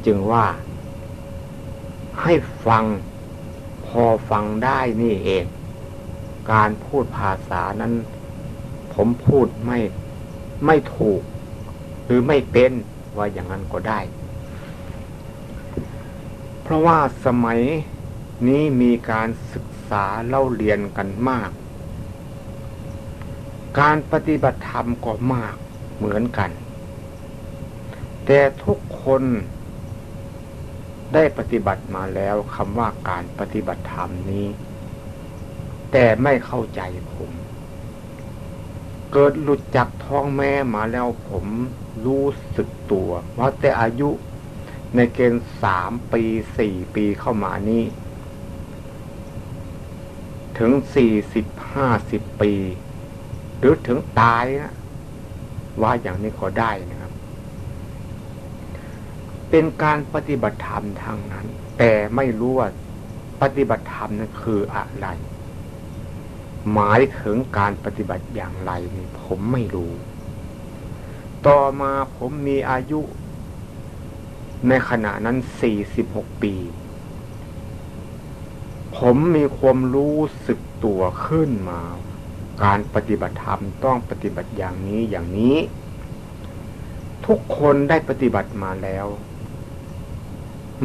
จึงว่า ให้ฟังพอฟังได้นี่เอง การพูดภาษานั้น ผมพูดไม่ไม่ถูก หรือไม่เป็นว่าอย่างนั้นก็ได้ เพราะว่าสมัยนี้มีการศึกษาเล่าเรียนกันมาก การปฏิบัติธรรมก็มากเหมือนกัน แต่ทุกคน ได้ปฏิบัติมาแล้วคำว่าการปฏิบัติธรรมนี้ แต่ไม่เข้าใจผม เกิดหลุดจากท้องแม่มาแล้วผมรู้สึกตัว ว่าแต่อายุในเกณฑ์สามปีสี่ปีเข้ามานี้ ถึงสี่สิบห้าสิบปี หรือถึงตายนะว่าอย่างนี้ก็ได้นะ เป็นการปฏิบัติธรรมทางนั้น แต่ไม่รู้ว่าปฏิบัติธรรมนั้นคืออะไร หมายถึงการปฏิบัติอย่างไรนี่ผมไม่รู้ ต่อมาผมมีอายุ ในขณะนั้นสี่สิบหกปี ผมมีความรู้สึกตัวขึ้นมา การปฏิบัติธรรมต้องปฏิบัติอย่างนี้อย่างนี้ ทุกคนได้ปฏิบัติมาแล้ว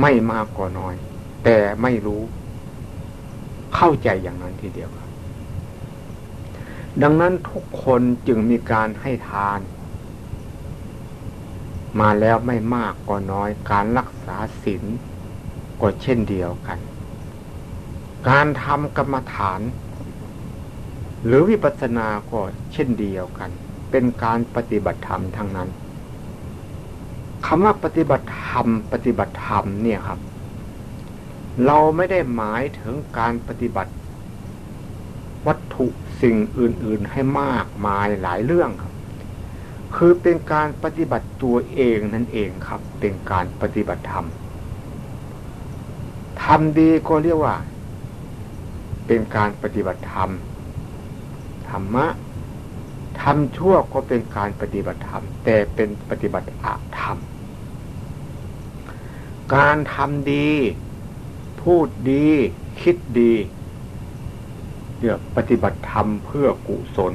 ไม่มากก็น้อย แต่ไม่รู้ เข้าใจอย่างนั้นทีเดียวครับ ดังนั้นทุกคนจึงมีการให้ทาน มาแล้วไม่มากก็น้อย การรักษาศีลก็เช่นเดียวกัน การทำกรรมฐาน หรือวิปัสสนาก็เช่นเดียวกัน เป็นการปฏิบัติธรรมทั้งนั้น คำว่าปฏิบัติธรรม ปฏิบัติธรรมเนี่ยครับ เราไม่ได้หมายถึงการปฏิบัติ วัตถุสิ่งอื่น ๆ ให้มากมายหลายเรื่องครับ คือเป็นการปฏิบัติตัวเองนั่นเองครับ เป็นการปฏิบัติธรรมทำดีก็เรียกว่า เป็นการปฏิบัติธรรมธรรมะทำชั่วก็เป็นการปฏิบัติธรรม แต่เป็นปฏิบัติอาธรรม การทำดี พูดดี คิดดีเรียกปฏิบัติธรรมเพื่อกุศล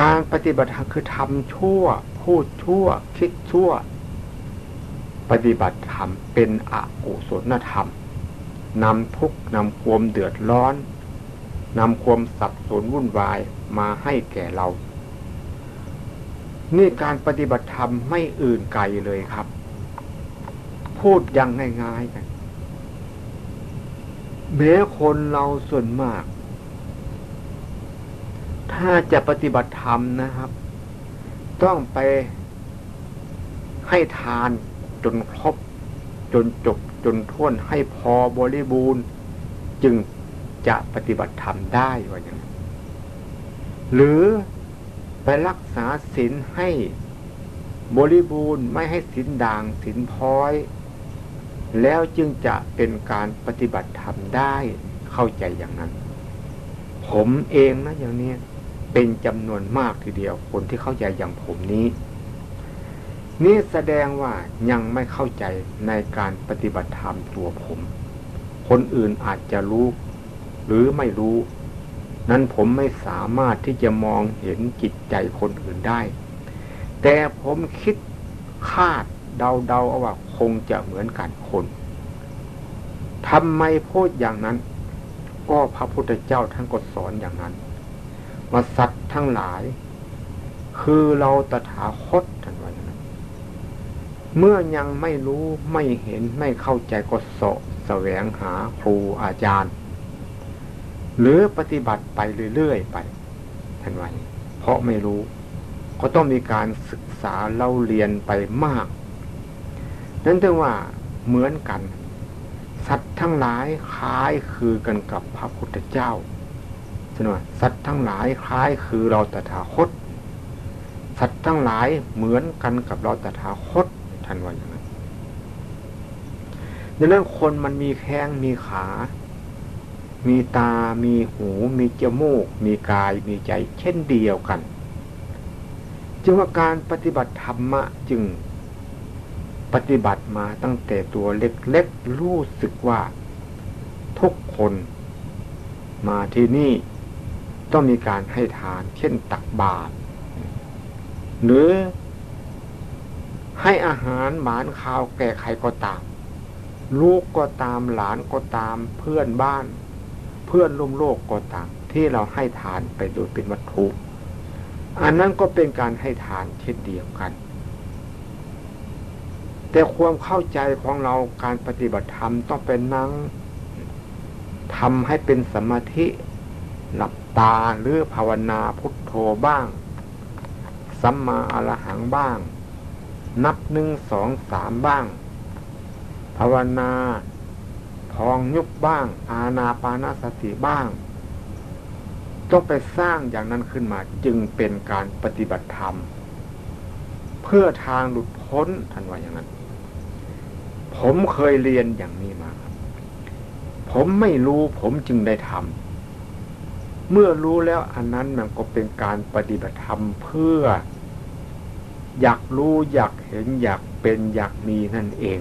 การปฏิบัติธรรมคือทำชั่ว พูดชั่ว คิดชั่ว ปฏิบัติธรรมเป็นอกุศลธรรมนำทุกนำความเดือดร้อนนำความสับสนวุ่นวายมาให้แก่เรา นี่การปฏิบัติธรรมไม่อื่นไกลเลยครับ พูดอย่างง่ายๆกันแม้คนเราส่วนมาก ถ้าจะปฏิบัติธรรมนะครับ ต้องไปให้ทานจนครบ จนจบจนท้วนให้พอบริบูรณ์ จึงจะปฏิบัติธรรมได้ว่าอย่างนั้นหรือไปรักษาศีลให้บริบูรณ์ไม่ให้ศีลด่างศีลพ้อย แล้วจึงจะเป็นการปฏิบัติธรรมได้เข้าใจอย่างนั้น ผมเองนะอย่างนี้เป็นจำนวนมากทีเดียว คนที่เข้าใจอย่างผมนี้ นี่แสดงว่ายังไม่เข้าใจในการปฏิบัติธรรมตัวผม คนอื่นอาจจะรู้ หรือไม่รู้ นั้นผมไม่สามารถที่จะมองเห็นจิตใจคนอื่นได้ แต่ผมคิดคาดเดาๆเอาว่า คงจะเหมือนกันคนทำไมพูดอย่างนั้น ก็พระพุทธเจ้าท่านก็สอนอย่างนั้นว่าสัตว์ทั้งหลาย คือเราตถาคตท่านว่าอย่างนั้น เมื่อยังไม่รู้ไม่เห็นไม่เข้าใจก็สะแสวงหาครูอาจารย์ หรือปฏิบัติไปเรื่อยๆไปท่านว่าเพราะไม่รู้ ก็ต้องมีการศึกษาเล่าเรียนไปมาก นั้นถึงว่าเหมือนกัน สัตว์ทั้งหลายคล้ายคือกันกับพระพุทธเจ้าสนว่าสัตว์ทั้งหลายคล้ายคือเราตถาคต สัตว์ทั้งหลายเหมือนกันกับเราตถาคตท่านว่าอย่างนั้นดังนั้นคนมันมีแข้งมีขา มีตา มีหู มีจมูก มีกาย มีใจ เช่นเดียวกัน จึงว่าการปฏิบัติธรรมะจึง ปฏิบัติมาตั้งแต่ตัวเล็กๆรู้สึกว่า ทุกคนมาที่นี่ต้องมีการให้ทาน เช่นตักบาตรหรือให้อาหารหมานข้าวแก่ใครก็ตาม ลูกก็ตามหลานก็ตาม เพื่อนบ้าน เพื่อนร่วมโลกก็ตาม ที่เราให้ทานไปโดยเป็นวัตถุ อันนั้นก็เป็นการให้ทานเช่นเดียวกัน แต่ความเข้าใจของเราการปฏิบัติธรรมต้องเป็นนั่งทำให้เป็นสมาธิหลับตาหรือภาวนาพุทโธบ้าง สัมมาอรหังบ้าง นับหนึ่งสองสามบ้าง ภาวนาพองยุบบ้าง อาณาปานาสติบ้าง ต้องไปสร้างอย่างนั้นขึ้นมาจึงเป็นการปฏิบัติธรรม เพื่อทางหลุดพ้นทันว่าอย่างนั้น ผมเคยเรียนอย่างนี้มาผมไม่รู้ผมจึงได้ทำเมื่อรู้แล้วอันนั้นมันก็เป็นการปฏิบัติธรรมเพื่อ อยากรู้อยากเห็นอยากเป็นอยากมีนั่นเอง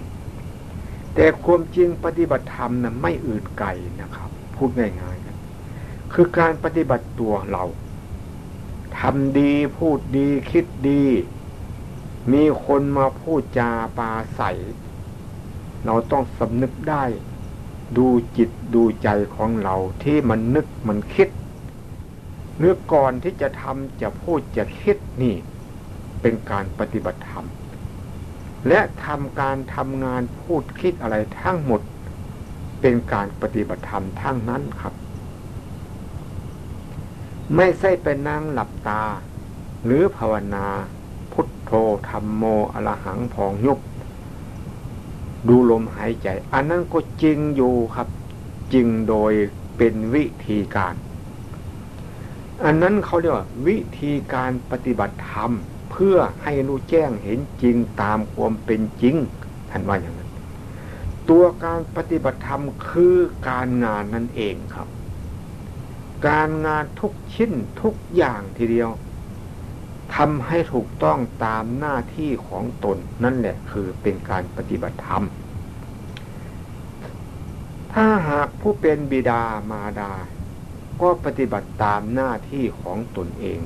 แต่ความจริงปฏิบัติธรรมนะไม่อื่นไกลนะครับ พูดง่ายๆนะคือการปฏิบัติตัวเราทำดีพูดดีคิดดี มีคนมาพูดจาปาใส เราต้องสำนึกได้ ดูจิตดูใจของเราที่มันนึกมันคิดหรือก่อนที่จะทำจะพูดจะคิดนี่เป็นการปฏิบัติธรรม และทำการทำงานพูดคิดอะไรทั้งหมด เป็นการปฏิบัติธรรมทั้งนั้นครับ ไม่ใช่เป็นนั่งหลับตา หรือภาวนาพุทโธธรรมโมอรหังพองยุบ ดูลมหายใจ อันนั้นก็จริงอยู่ครับ จริงโดยเป็นวิธีการ อันนั้นเขาเรียกว่า วิธีการปฏิบัติธรรม เพื่อให้รู้แจ้งเห็นจริงตามความเป็นจริงท่านว่าอย่างนั้น ตัวการปฏิบัติธรรมคือการงานนั่นเองครับ การงานทุกชิ้นทุกอย่างทีเดียว ทำให้ถูกต้องตามหน้าที่ของตนนั่นแหละคือเป็นการปฏิบัติธรรม ถ้าหากผู้เป็นบิดามารดา ก็ปฏิบัติตามหน้าที่ของตนเอง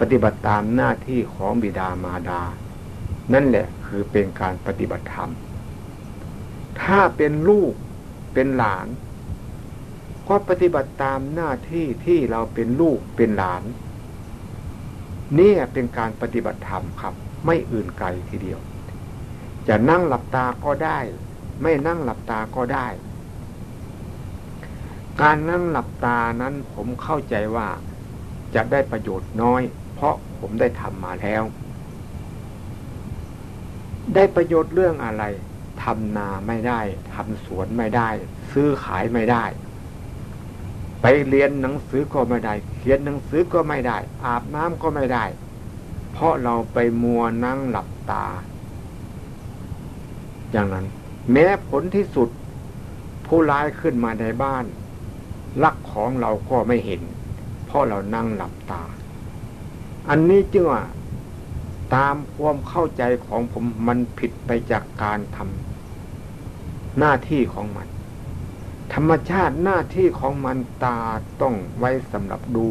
ปฏิบัติตามหน้าที่ของบิดามารดา นั่นแหละคือเป็นการปฏิบัติธรรม ถ้าเป็นลูกเป็นหลาน ก็ปฏิบัติตามหน้าที่ที่เราเป็นลูกเป็นหลาน นี่เป็นการปฏิบัติธรรมครับ ไม่อื่นไกลทีเดียว จะนั่งหลับตาก็ได้ ไม่นั่งหลับตาก็ได้ การนั่งหลับตานั้นผมเข้าใจว่าจะได้ประโยชน์น้อย เพราะผมได้ทำมาแล้ว ได้ประโยชน์เรื่องอะไรททำนาไม่ได้ทำสวนไม่ได้ ซื้อขายไม่ได้ ไปเรียนหนังสือก็ไม่ได้ เขียนหนังสือก็ไม่ได้ อาบน้ำก็ไม่ได้ เพราะเราไปมัวนั่งหลับตา อย่างนั้น แม้ผลที่สุด ผู้ร้ายขึ้นมาในบ้าน ลักของเราก็ไม่เห็น เพราะเรานั่งหลับตา อันนี้จึงว่าตามความเข้าใจของผมมันผิดไปจากการทำหน้าที่ของมัน ธรรมชาติหน้าที่ของมันตาต้องไว้สำหรับดู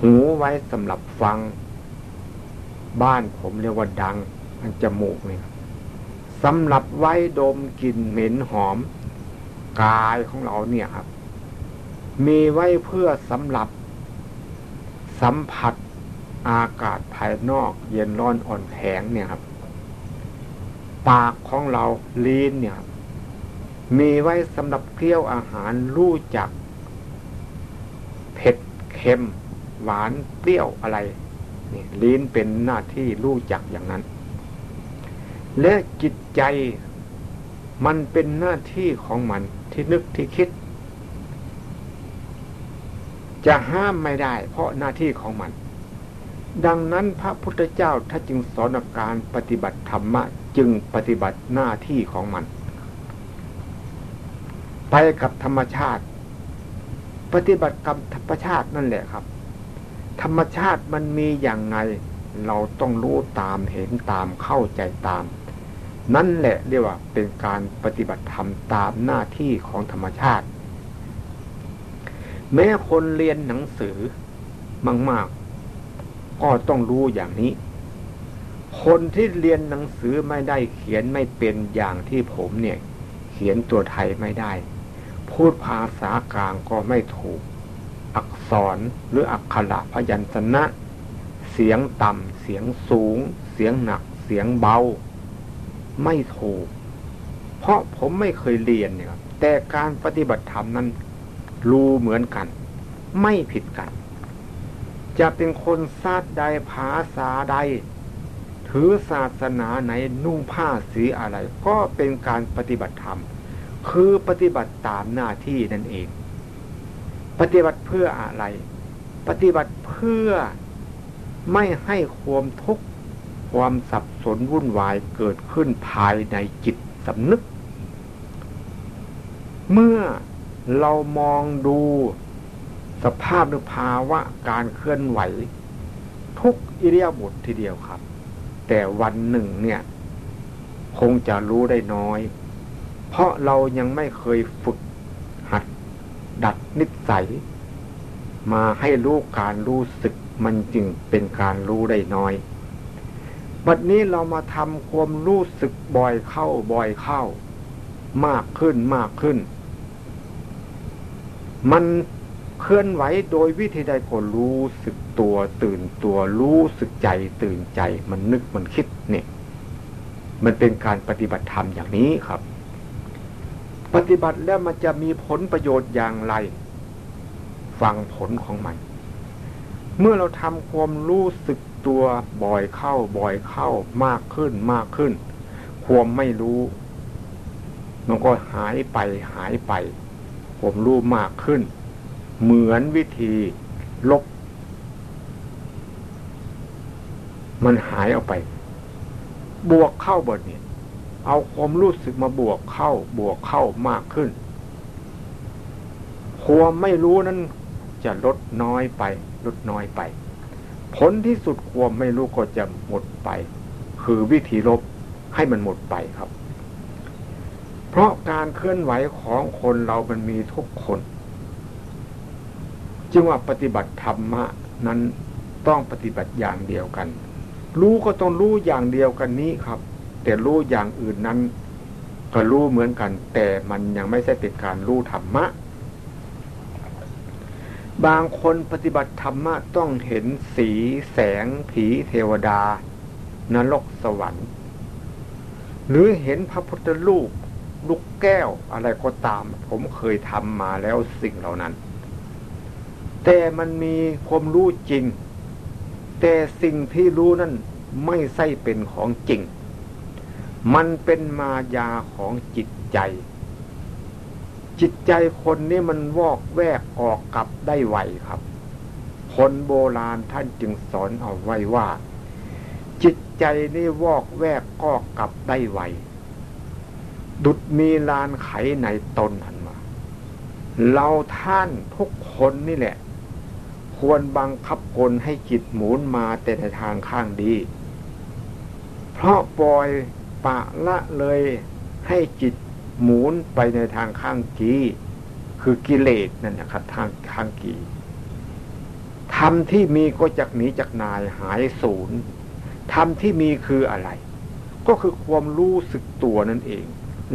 หูไว้สำหรับฟัง บ้านผมเรียกว่าดังมันจมูกเนี่ยสำหรับไว้ดมกลิ่นเหม็นหอม กายของเราเนี่ยครับ มีไว้เพื่อสำหรับสัมผัสอากาศภายนอกเย็นร้อนอ่อนแข็งเนี่ยครับ ปากของเราลีนเนี่ย มีไว้สำหรับเคี่ยวอาหารรู้จัก เผ็ดเค็ม หวานเปรี้ยวอะไรนี่ลิ้นเป็นหน้าที่รู้จักอย่างนั้น และจิตใจมันเป็นหน้าที่ของมันที่นึกที่คิด จะห้ามไม่ได้ เพราะหน้าที่ของมัน ดังนั้นพระพุทธเจ้าถ้าจึงสอนการปฏิบัติธรรมะจึงปฏิบัติหน้าที่ของมัน ไปกับธรรมชาติ ปฏิบัติกับธรรมชาตินั่นแหละครับ ธรรมชาติมันมีอย่างไง เราต้องรู้ตามเห็นตามเข้าใจตาม นั่นแหละเรียกว่าเป็นการปฏิบัติธรรมตามหน้าที่ของธรรมชาติ แม้คนเรียนหนังสือมากๆ ก็ต้องรู้อย่างนี้ คนที่เรียนหนังสือไม่ได้เขียนไม่เป็นอย่างที่ผมเนี่ย เขียนตัวไทยไม่ได้ พูดภาษากลางก็ไม่ถูก อักษรหรืออักขระพยัญชนะ เสียงต่ำ เสียงสูง เสียงหนัก เสียงเบา ไม่ถูก เพราะผมไม่เคยเรียนเนี่ยแต่การปฏิบัติธรรมนั้น รู้เหมือนกัน ไม่ผิดกัน จะเป็นคนซาดใดภาษาใด ถือศาสนาไหนนุ่งผ้าสีอะไร ก็เป็นการปฏิบัติธรรม คือปฏิบัติตามหน้าที่นั่นเอง ปฏิบัติเพื่ออะไร ปฏิบัติเพื่อไม่ให้ความทุกข์ความสับสนวุ่นวายเกิดขึ้นภายในจิตสำนึก เมื่อเรามองดูสภาพหรือภาวะการเคลื่อนไหว ทุกอิเดียบททีเดียวครับ แต่วันหนึ่งเนี่ย คงจะรู้ได้น้อย เพราะเรายังไม่เคยฝึกหัด ดัดนิสัย มาให้รู้การรู้สึกมันจึงเป็นการรู้ได้น้อย บัดนี้เรามาทำความรู้สึกบ่อยเข้าบ่อยเข้า มากขึ้นมากขึ้น มันเคลื่อนไหวโดยวิธีใดก็รู้สึกตัวตื่นตัวรู้สึกใจตื่นใจมันนึกมันคิดเนี่ย มันเป็นการปฏิบัติธรรมอย่างนี้ครับ ปฏิบัติแล้วมันจะมีผลประโยชน์อย่างไร ฟังผลของมัน เมื่อเราทำความรู้สึกตัวบ่อยเข้าบ่อยเข้ามากขึ้นมากขึ้น ความไม่รู้ มันก็หายไปหายไปผมรู้มากขึ้น เหมือนวิธีลบ มันหายออกไป บวกเข้าบทเนี่ย เอาความรู้สึกมาบวกเข้าบวกเข้ามากขึ้น ความไม่รู้นั้นจะลดน้อยไป ลดน้อยไป ผลที่สุดความไม่รู้ก็จะหมดไป คือวิธีลบให้มันหมดไปครับ เพราะการเคลื่อนไหวของคนเรามันมีทุกคน จึงว่าปฏิบัติธรรมะนั้นต้องปฏิบัติอย่างเดียวกัน รู้ก็ต้องรู้อย่างเดียวกันนี้ครับ แต่รู้อย่างอื่นนั้น ก็รู้เหมือนกัน แต่มันยังไม่ใช่เป็นการรู้ธรรมะ บางคนปฏิบัติธรรมะต้องเห็นสีแสง ผีเทวดา นรกสวรรค์ หรือเห็นพระพุทธรูปลูกแก้วอะไรก็ตาม ผมเคยทำมาแล้วสิ่งเหล่านั้น แต่มันมีความรู้จริง แต่สิ่งที่รู้นั้นไม่ใช่เป็นของจริง มันเป็นมายาของจิตใจ จิตใจคนนี้มันวอกแวกออกกลับได้ไวครับ คนโบราณท่านจึงสอนเอาไว้ว่า จิตใจนี่วอกแวกก็กลับได้ไวดุดมีลานไขในตนหันมา เราท่านทุกคนนี่แหละ ควรบังคับคนให้จิตหมุนมาแต่ในทางข้างดี เพราะปล่อย ปะละเลยให้จิตหมุนไปในทางข้างกีคือกิเลสนั่นนะครับทางข้างกีทำที่มีก็จากหนีจากนายหายศูนย์ทำที่มีคืออะไร ก็คือความรู้สึกตัวนั่นเอง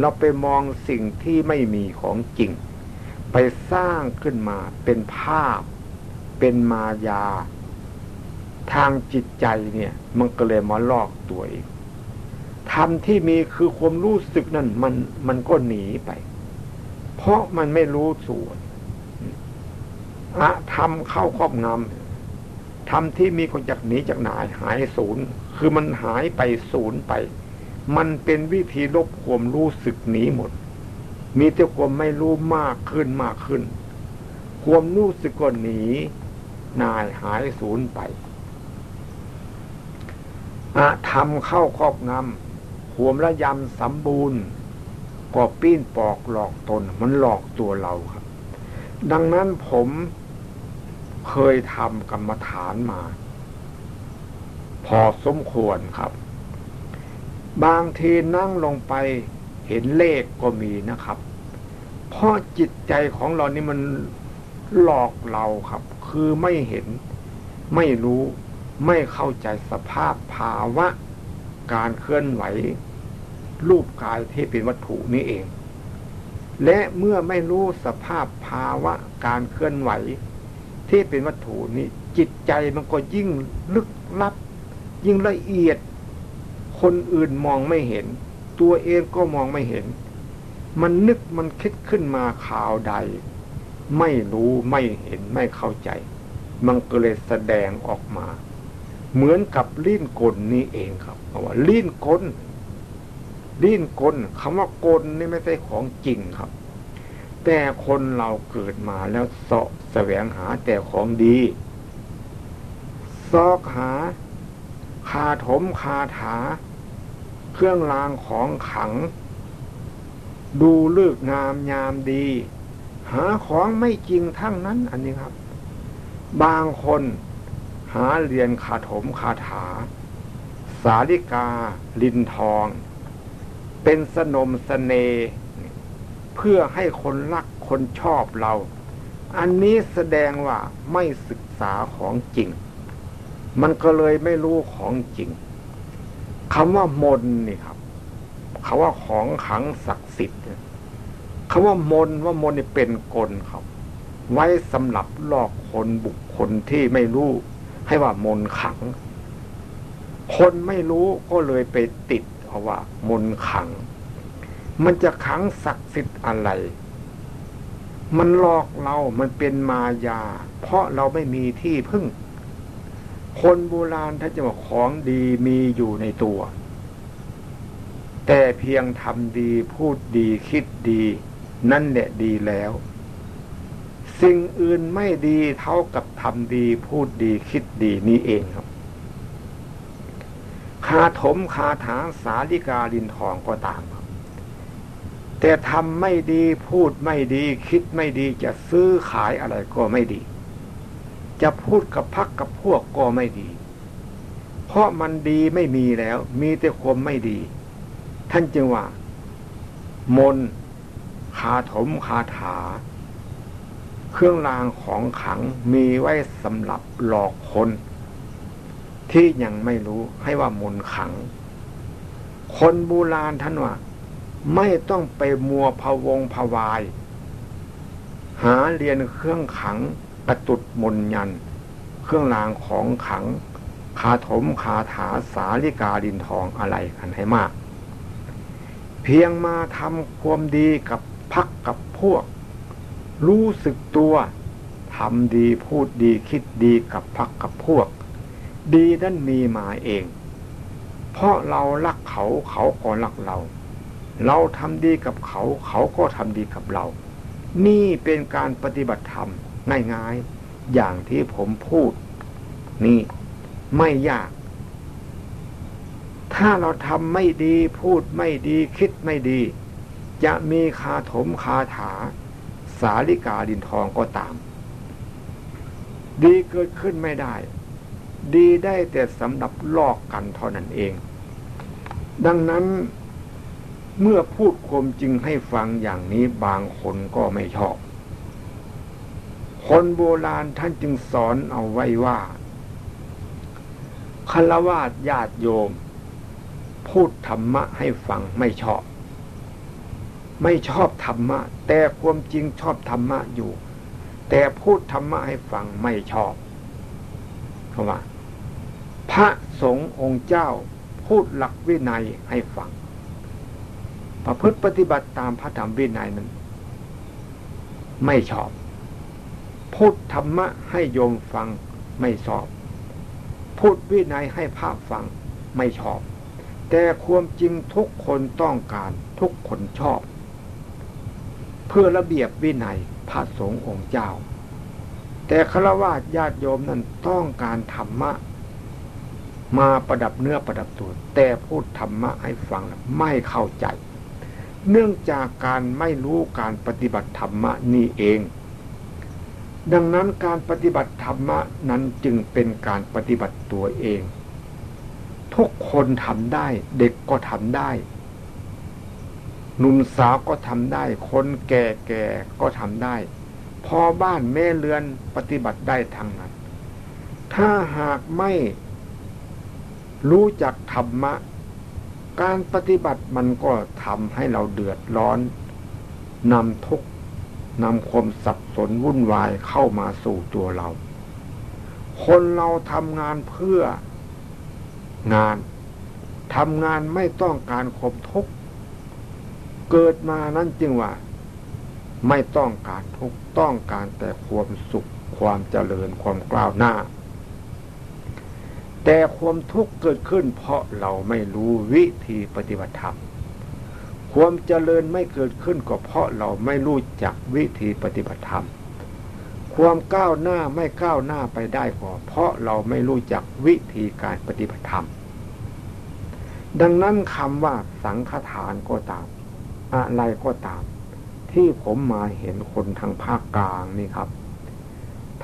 เราไปมองสิ่งที่ไม่มีของจริง ไปสร้างขึ้นมาเป็นภาพ เป็นมายา ทางจิตใจเนี่ย มันก็เลยมาลอกตัวเอง ธรรมที่มีคือความรู้สึกนั่นมันมันก็หนีไป เพราะมันไม่รู้ส่วนอะธรรมเข้าครอบงำธรรมที่มีคนจากหนีจากหนายหายศูนย์ คือมันหายไปศูนย์ไป มันเป็นวิธีลบความรู้สึกหนีหมด มีแต่ความไม่รู้มากขึ้นมากขึ้น ความรู้สึกก็หนีนายหายศูนย์ไปอะธรรมเข้าครอบงำ หวมระยำสมบูรณ์ก็ปี้นปอกหลอกตน มันหลอกตัวเราครับ ดังนั้นผมเคยทำกรรมฐานมา พอสมควรครับ บางทีนั่งลงไปเห็นเลขก็มีนะครับ เพราะจิตใจของเรานี่มันหลอกเราครับ คือไม่เห็น ไม่รู้ ไม่เข้าใจสภาพภาวะ การเคลื่อนไหว รูปกายที่เป็นวัตถุนี้เอง และเมื่อไม่รู้สภาพภาวะการเคลื่อนไหว ที่เป็นวัตถุนี้ จิตใจมันก็ยิ่งลึกลับ ยิ่งละเอียด คนอื่นมองไม่เห็น ตัวเองก็มองไม่เห็น มันนึกมันคิดขึ้นมาข่าวใด ไม่รู้ไม่เห็นไม่เข้าใจ มันก็เลยแสดงออกมา เหมือนกับลิ้นกลนี่เองครับเพราะว่าลิ้นกลลิ้นกลคำว่ากลนี่ไม่ใช่ของจริงครับ แต่คนเราเกิดมาแล้วเสาะแสวงหาแต่ของดีซอกหา คาถมคาถา เครื่องรางของขัง ดูเลือกงามยามดี หาของไม่จริงทั้งนั้นอันนี้ครับ บางคน หาเรียนคาถมคาถา สาลิกา ลินทอง เป็นสนมสเสนเพื่อให้คนรักคนชอบเรา อันนี้แสดงว่าไม่ศึกษาของจริง มันก็เลยไม่รู้ของจริงคำว่ามนนี่ครับคำว่าของขังศักดิ์สิทธิ์คำว่ามนว่ามนนี่เป็นกลครับ ไว้สำหรับลอกคนบุคคลที่ไม่รู้ ให้ว่ามนขัง คนไม่รู้ก็เลยไปติดเอาว่า มนขัง มันจะขังศักดิ์สิทธิ์อะไร มันหลอกเรา มันเป็นมายา เพราะเราไม่มีที่พึ่ง คนโบราณถ้านจะบอกของดีมีอยู่ในตัว แต่เพียงทำดีพูดดีคิดดี นั่นแหละดีแล้ว สิ่งอื่นไม่ดีเท่ากับทำดีพูดดีคิดดีนี้เองครับคาถมคาถาสาลิกาลินทองก็ตามครับ แต่ทำไม่ดีพูดไม่ดีคิดไม่ดีจะซื้อขายอะไรก็ไม่ดี จะพูดกับพักกับพวกก็ไม่ดี เพราะมันดีไม่มีแล้ว มีแต่ความไม่ดี ท่านจึงว่า มนคาถมคาถา เครื่องรางของขังมีไว้สำหรับหลอกคน ที่ยังไม่รู้ให้ว่ามนขัง คนโบราณท่านว่า ไม่ต้องไปมัวพะวงพวาย หาเรียนเครื่องขังกระตุดมนยัน เครื่องรางของขังคาถมคาถาสาลิกาดินทองอะไรกันให้มาก เพียงมาทำความดีกับพักกับพวก รู้สึกตัวทำดีพูดดีคิดดีกับพักกับพวก ดีนั้นมีมาเอง เพราะเรารักเขาเขาก็รักเรา เราทำดีกับเขา เขาก็ทำดีกับเรา นี่เป็นการปฏิบัติธรรมง่ายๆ อย่างที่ผมพูด นี่ไม่ยาก ถ้าเราทำไม่ดีพูดไม่ดีคิดไม่ดี จะมีคาถมคาถา สาลิกาดินทองก็ตาม ดีเกิดขึ้นไม่ได้ ดีได้แต่สำหรับลอกกันเท่านั้นเอง ดังนั้นเมื่อพูดความจริงให้ฟังอย่างนี้บางคนก็ไม่ชอบ คนโบราณท่านจึงสอนเอาไว้ว่าคารวาสญาติโยม พูดธรรมะให้ฟังไม่ชอบ ไม่ชอบธรรมะ แต่ความจริงชอบธรรมะอยู่ แต่พูดธรรมะให้ฟังไม่ชอบเขาว่า พระสงฆ์องค์เจ้าพูดหลักวินัยให้ฟัง ประพฤติปฏิบัติตามพระธรรมวินัยนั้น ไม่ชอบ พูดธรรมะให้โยมฟังไม่ชอบ พูดวินัยให้พระฟังไม่ชอบ แต่ความจริงทุกคนต้องการทุกคนชอบ เพื่อระเบียบวินัยพระสงฆ์องค์เจ้า แต่ฆราวาสญาติโยมนั้นต้องการธรรมะ มาประดับเนื้อประดับตัว แต่พูดธรรมะให้ฟังไม่เข้าใจ เนื่องจากการไม่รู้การปฏิบัติธรรมะนี่เอง ดังนั้นการปฏิบัติธรรมะนั้นจึงเป็นการปฏิบัติตัวเอง ทุกคนทำได้ เด็กก็ทำได้ หนุ่มสาวก็ทำได้ คนแก่ๆก็ทำได้พอบ้านแม่เรือนปฏิบัติได้ทั้งนั้น ถ้าหากไม่รู้จักธรรมะ การปฏิบัติมันก็ทำให้เราเดือดร้อนนำทุกนำความสับสนวุ่นวายเข้ามาสู่ตัวเรา คนเราทำงานเพื่องานทำงานไม่ต้องการความทุกข์ เกิดมานั้นจึงว่า ไม่ต้องการทุกต้องการแต่ความสุขความเจริญความกล้าวหน้า แต่ความทุกข์เกิดขึ้น เพราะเราไม่รู้วิธีปฏิบัติธรรมความเจริญไม่เกิดขึ้นก็เพราะเราไม่รู้จักวิธีปฏิบัติธรรม ความก้าวหน้าไม่ก้าวหน้าไปได้ก็เพราะเราไม่รู้จักวิธีการปฏิบัติธรรม ดังนั้นคำว่าสังฆทานก็ตาม อะไรก็ตาม ที่ผมมาเห็นคนทางภาคกลางนี่ครับ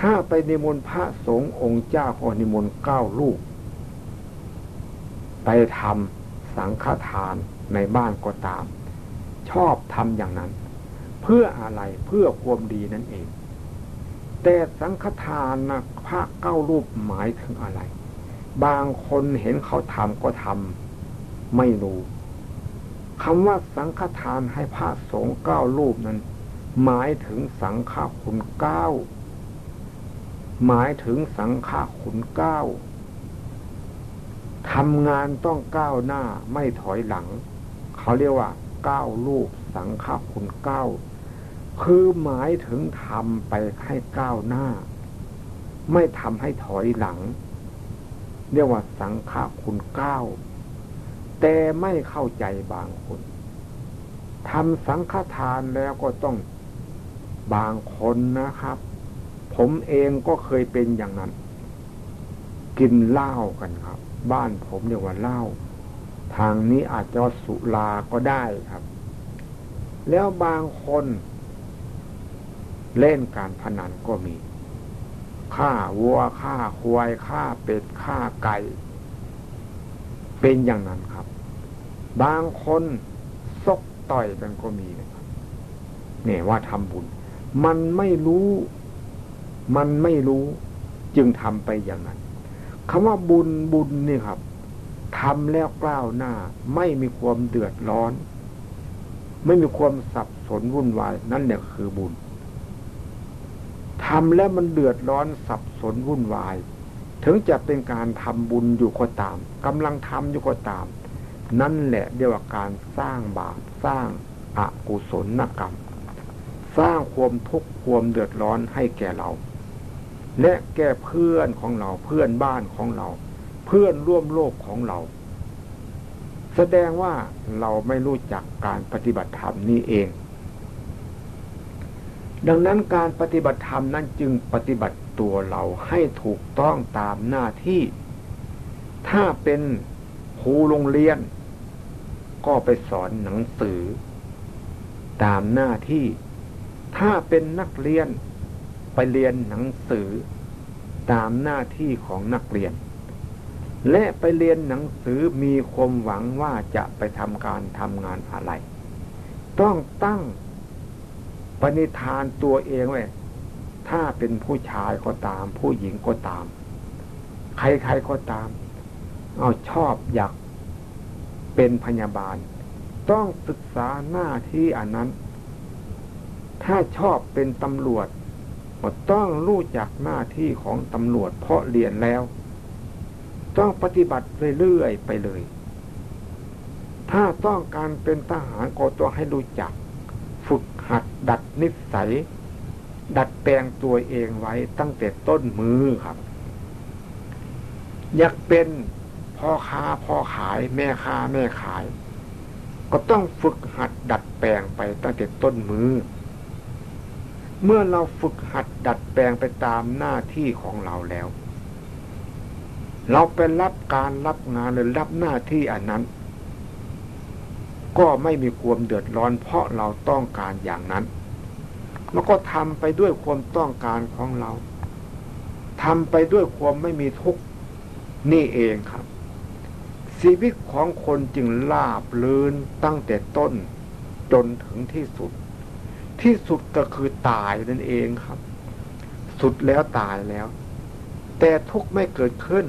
ถ้าไปนิมนต์พระสงฆ์องค์เจ้าก็นิมนต์เก้าลูก ไปทำสังฆทานในบ้านก็ตาม ชอบทำอย่างนั้น เพื่ออะไรเพื่อความดีนั่นเอง แต่สังฆทานนะพระเก้ารูปหมายถึงอะไร บางคนเห็นเขาทำก็ทำไม่รู้ คำว่าสังฆทานให้พระสงฆ์เก้ารูปนั้น หมายถึงสังฆคุณเก้าหมายถึงสังฆคุณเก้าทำงานต้องก้าวหน้าไม่ถอยหลัง เขาเรียกว่าก้าวลูกสังฆคุณก้าวคือหมายถึงทำไปให้ก้าวหน้า ไม่ทำให้ถอยหลัง เรียกว่าสังฆคุณก้าว แต่ไม่เข้าใจบางคนทำสังฆทานแล้วก็ต้องบางคนนะครับ ผมเองก็เคยเป็นอย่างนั้น กินเหล้ากันครับ บ้านผมเรียกว่าเหล้าทางนี้อาจจะสุราก็ได้ครับ แล้วบางคนเล่นการพนันก็มีฆ่าวัวฆ่าควายฆ่าเป็ดฆ่าไก่ เป็นอย่างนั้นครับ บางคนซกต่อยกันก็มีนะครับเนี่ยว่าทำบุญ มันไม่รู้ มันไม่รู้ จึงทำไปอย่างนั้นคำว่าบุญบุญนี่ครับทำแล้วกล้าวหน้า ไม่มีความเดือดร้อน ไม่มีความสับสนวุ่นวาย นั่นเนี่ยคือบุญทำแล้วมันเดือดร้อนสับสนวุ่นวาย ถึงจะเป็นการทำบุญอยู่ก็ตามกำลังทำอยู่ก็ตาม นั่นแหละเรียกว่าการสร้างบาปสร้างอกุศลกรรม สร้างความทุกข์ความเดือดร้อนให้แก่เรา และแก่เพื่อนของเราเพื่อนบ้านของเรา เพื่อนร่วมโลกของเรา แสดงว่าเราไม่รู้จักการปฏิบัติธรรมนี้เอง ดังนั้นการปฏิบัติธรรมนั้นจึงปฏิบัติตัวเราให้ถูกต้องตามหน้าที่ ถ้าเป็นครูโรงเรียน ก็ไปสอนหนังสือ ตามหน้าที่ ถ้าเป็นนักเรียนไปเรียนหนังสือ ตามหน้าที่ของนักเรียน และไปเรียนหนังสือมีความหวังว่าจะไปทำการทำงานอะไร ต้องตั้งปณิธานตัวเองไว้ถ้าเป็นผู้ชายก็ตาม ผู้หญิงก็ตาม ใครๆก็ตาม เอาชอบอยาก เป็นพยาบาล ต้องศึกษาหน้าที่อันนั้น ถ้าชอบเป็นตำรวจก็ต้องรู้จักหน้าที่ของตำรวจเพราะเรียนแล้ว ต้องปฏิบัติเรื่อยๆไปเลย ถ้าต้องการเป็นทหารก็ต้องให้รู้จัก ฝึกหัดดัดนิสัย ดัดแปลงตัวเองไว้ตั้งแต่ต้นมือครับ อยากเป็น พ่อค้าพ่อขายแม่ค้าแม่ขาย ก็ต้องฝึกหัดดัดแปลงไปตั้งแต่ต้นมือ เมื่อเราฝึกหัดดัดแปลงไปตามหน้าที่ของเราแล้ว เราเป็นรับการรับงานหรือรับหน้าที่อันนั้น ก็ไม่มีความเดือดร้อนเพราะเราต้องการอย่างนั้นมันก็ทำไปด้วยความต้องการของเราทำไปด้วยความไม่มีทุกข์นี่เองครับ ชีวิตของคนจึงลาบลื่นตั้งแต่ต้นจนถึงที่สุด ที่สุดก็คือตายนั่นเองครับ สุดแล้วตายแล้ว แต่ทุกไม่เกิดขึ้น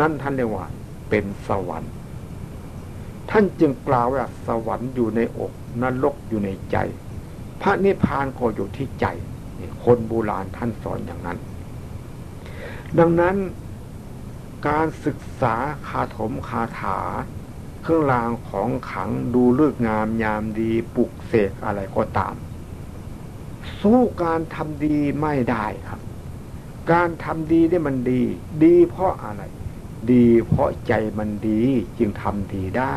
นั่นท่านเรียกว่า เป็นสวรรค์ ท่านจึงกล่าวว่าสวรรค์อยู่ในอกนรกอยู่ในใจ พระนิพพานก็อยู่ที่ใจ คนโบราณท่านสอนอย่างนั้น ดังนั้น การศึกษาคาถมคาถา เครื่องรางของขังดูเลือกงามยามดีปลุกเสกอะไรก็ตาม สู้การทำดีไม่ได้ครับ การทำดีได้มันดี ดีเพราะอะไร ดีเพราะใจมันดีจึงทำดีได้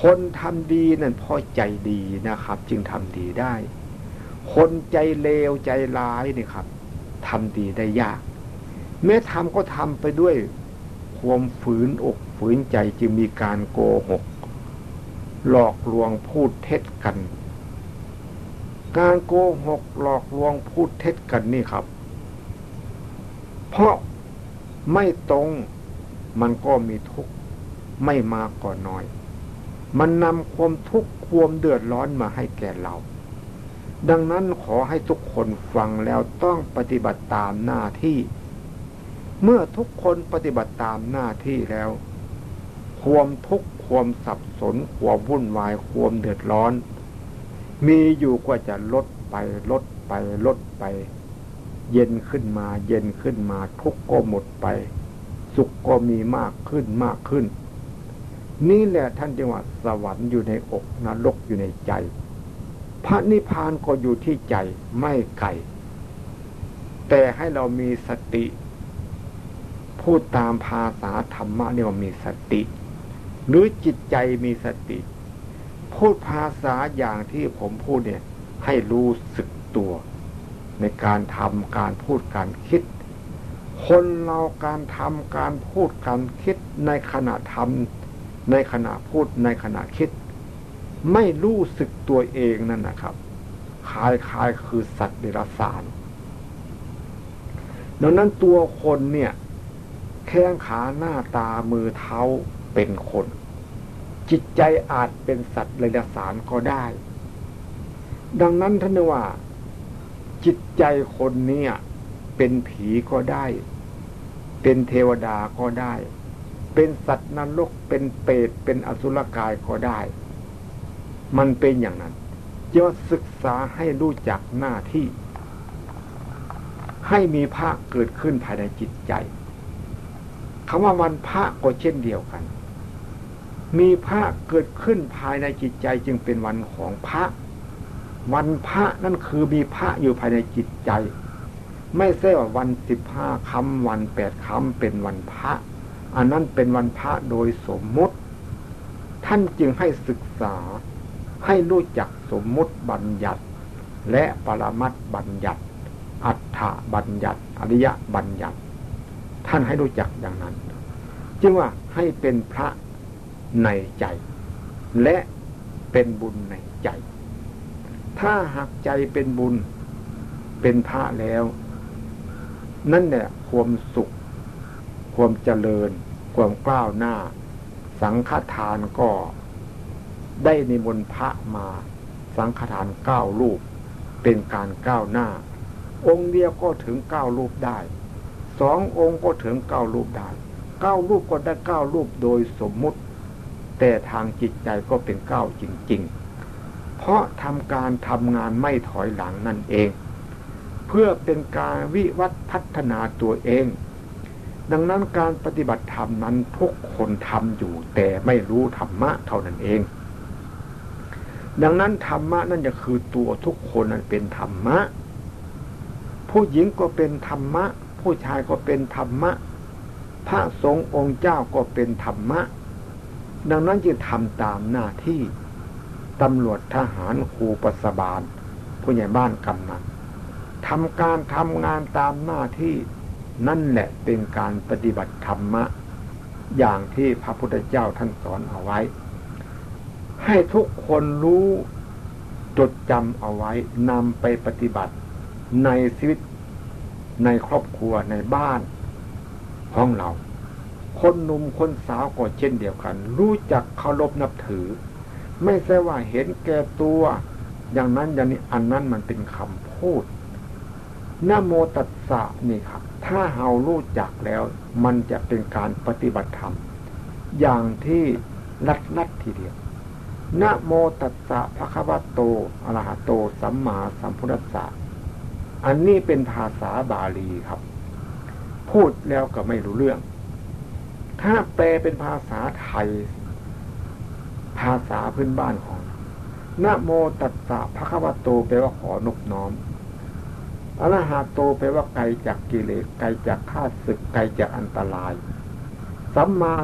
คนทำดีนั่นเพราะใจดีนะครับ จึงทำดีได้ คนใจเลวใจร้ายนี่ครับทำดีได้ยาก แม้ทำก็ทำไปด้วยความฝืนอกฝืนใจจึงมีการโกหก หลอกลวงพูดเท็จกัน การโกหกหลอกลวงพูดเท็จกันนี่ครับ เพราะไม่ตรงมันก็มีทุกข์ไม่มากก็น้อย มันนำความทุกข์ความเดือดร้อนมาให้แก่เรา ดังนั้นขอให้ทุกคนฟังแล้วต้องปฏิบัติตามหน้าที่ เมื่อทุกคนปฏิบัติตามหน้าที่แล้ว ความทุกข์ความสับสน ความวุ่นวาย ความเดือดร้อน มีอยู่ก็จะลดไปลดไปลดไป เย็นขึ้นมา เย็นขึ้นมา ทุกข์ก็หมดไป สุขก็มีมากขึ้นมากขึ้น นี่แหละท่านจังหวัดสวรรค์อยู่ในอกนรกอยู่ในใจ พระนิพพานก็อยู่ที่ใจไม่ไกลแต่ให้เรามีสติ พูดตามภาษาธรรมะเนี่ยว่ามีสติ หรือจิตใจมีสติ พูดภาษาอย่างที่ผมพูดเนี่ย ให้รู้สึกตัว ในการทำการพูดการคิด คนเราการทำการพูดการคิดในขณะทำในขณะพูดในขณะคิด ไม่รู้สึกตัวเองนั่นนะครับคลายคลายคือสัตว์เดรัจฉานดังนั้นตัวคนเนี่ย แข้งขาหน้าตามือเท้าเป็นคน จิตใจอาจเป็นสัตว์เลรสารก็ได้ ดังนั้นท่านว่า จิตใจคนเนี่ยเป็นผีก็ได้ เป็นเทวดาก็ได้ เป็นสัตว์นรกเป็นเปรตเป็นอสุรกายก็ได้ มันเป็นอย่างนั้นจะศึกษาให้รู้จักหน้าที่ ให้มีภาคเกิดขึ้นภายในจิตใจ คำว่าวันพระก็เช่นเดียวกัน มีพระเกิดขึ้นภายในจิตใจจึงเป็นวันของพระ วันพระนั่นคือมีพระอยู่ภายในจิตใจ ไม่ใช่ว่าวันสิบห้าคำวันแปดคำเป็นวันพระ อันนั้นเป็นวันพระโดยสมมุติ ท่านจึงให้ศึกษาให้รู้จักสมมุติบัญญัติ และปรมัตบัญญัติ อัฏฐบัญญัติ อริยบัญญัติ ท่านให้รู้จักอย่างนั้น จึงว่าให้เป็นพระในใจ และเป็นบุญในใจ ถ้าหากใจเป็นบุญเป็นพระแล้ว นั่นเนี่ยความสุข ความเจริญ ความกล้าวหน้า สังฆทานก็ได้ในมนพระมา สังฆทานเก้ารูป เป็นการก้าวหน้า องค์เดียวก็ถึงเก้ารูปได้ สององค์ก็ถึงเก้ารูปได้เก้ารูปก็ได้เก้ารูปโดยสมมุติ แต่ทางจิตใจก็เป็นเก้าจริง ๆ เพราะทำการทำงานไม่ถอยหลังนั่นเอง เพื่อเป็นการวิวัฒพัฒนาตัวเอง ดังนั้นการปฏิบัติธรรมนั้นทุกคนทำอยู่ แต่ไม่รู้ธรรมะเท่านั้นเอง ดังนั้นธรรมะนั่นจะคือตัวทุกคนนั้นเป็นธรรมะผู้หญิงก็เป็นธรรมะ ผู้ชายก็เป็นธรรมะ พระสงฆ์องค์เจ้าก็เป็นธรรมะ ดังนั้นจึงทำตามหน้าที่ตำรวจทหารครูปสบาล ผู้ใหญ่บ้านกำนันทำการทำงานตามหน้าที่นั่นแหละเป็นการปฏิบัติธรรมะ อย่างที่พระพุทธเจ้าท่านสอนเอาไว้ ให้ทุกคนรู้จดจำเอาไว้นำไปปฏิบัติในชีวิต ในครอบครัวในบ้านของเรา คนหนุ่มคนสาวก็เช่นเดียวกัน รู้จักเคารพนับถือ ไม่ใช่ว่าเห็นแก่ตัว อย่างนั้นอย่างนี้อันนั้นมันเป็นคำพูดนโมตัสสะนี่ครับ ถ้าเฮารู้จักแล้ว มันจะเป็นการปฏิบัติธรรม อย่างที่ลัดลัดทีเดียวนะโมตัสสะภะคะวะโตอะระหะโต สัมมาสัมพุทธัสสะ อันนี้เป็นภาษาบาลีครับ พูดแล้วก็ไม่รู้เรื่อง ถ้าแปลเป็นภาษาไทย ภาษาพื้นบ้านของนะโมตัสสะภะคะวะโตแปลว่าขอนบน้อมอะระหะโตแปลว่าไกลจากกิเลสไกลจากข้าศึกไกลจากอันตราย สัมมา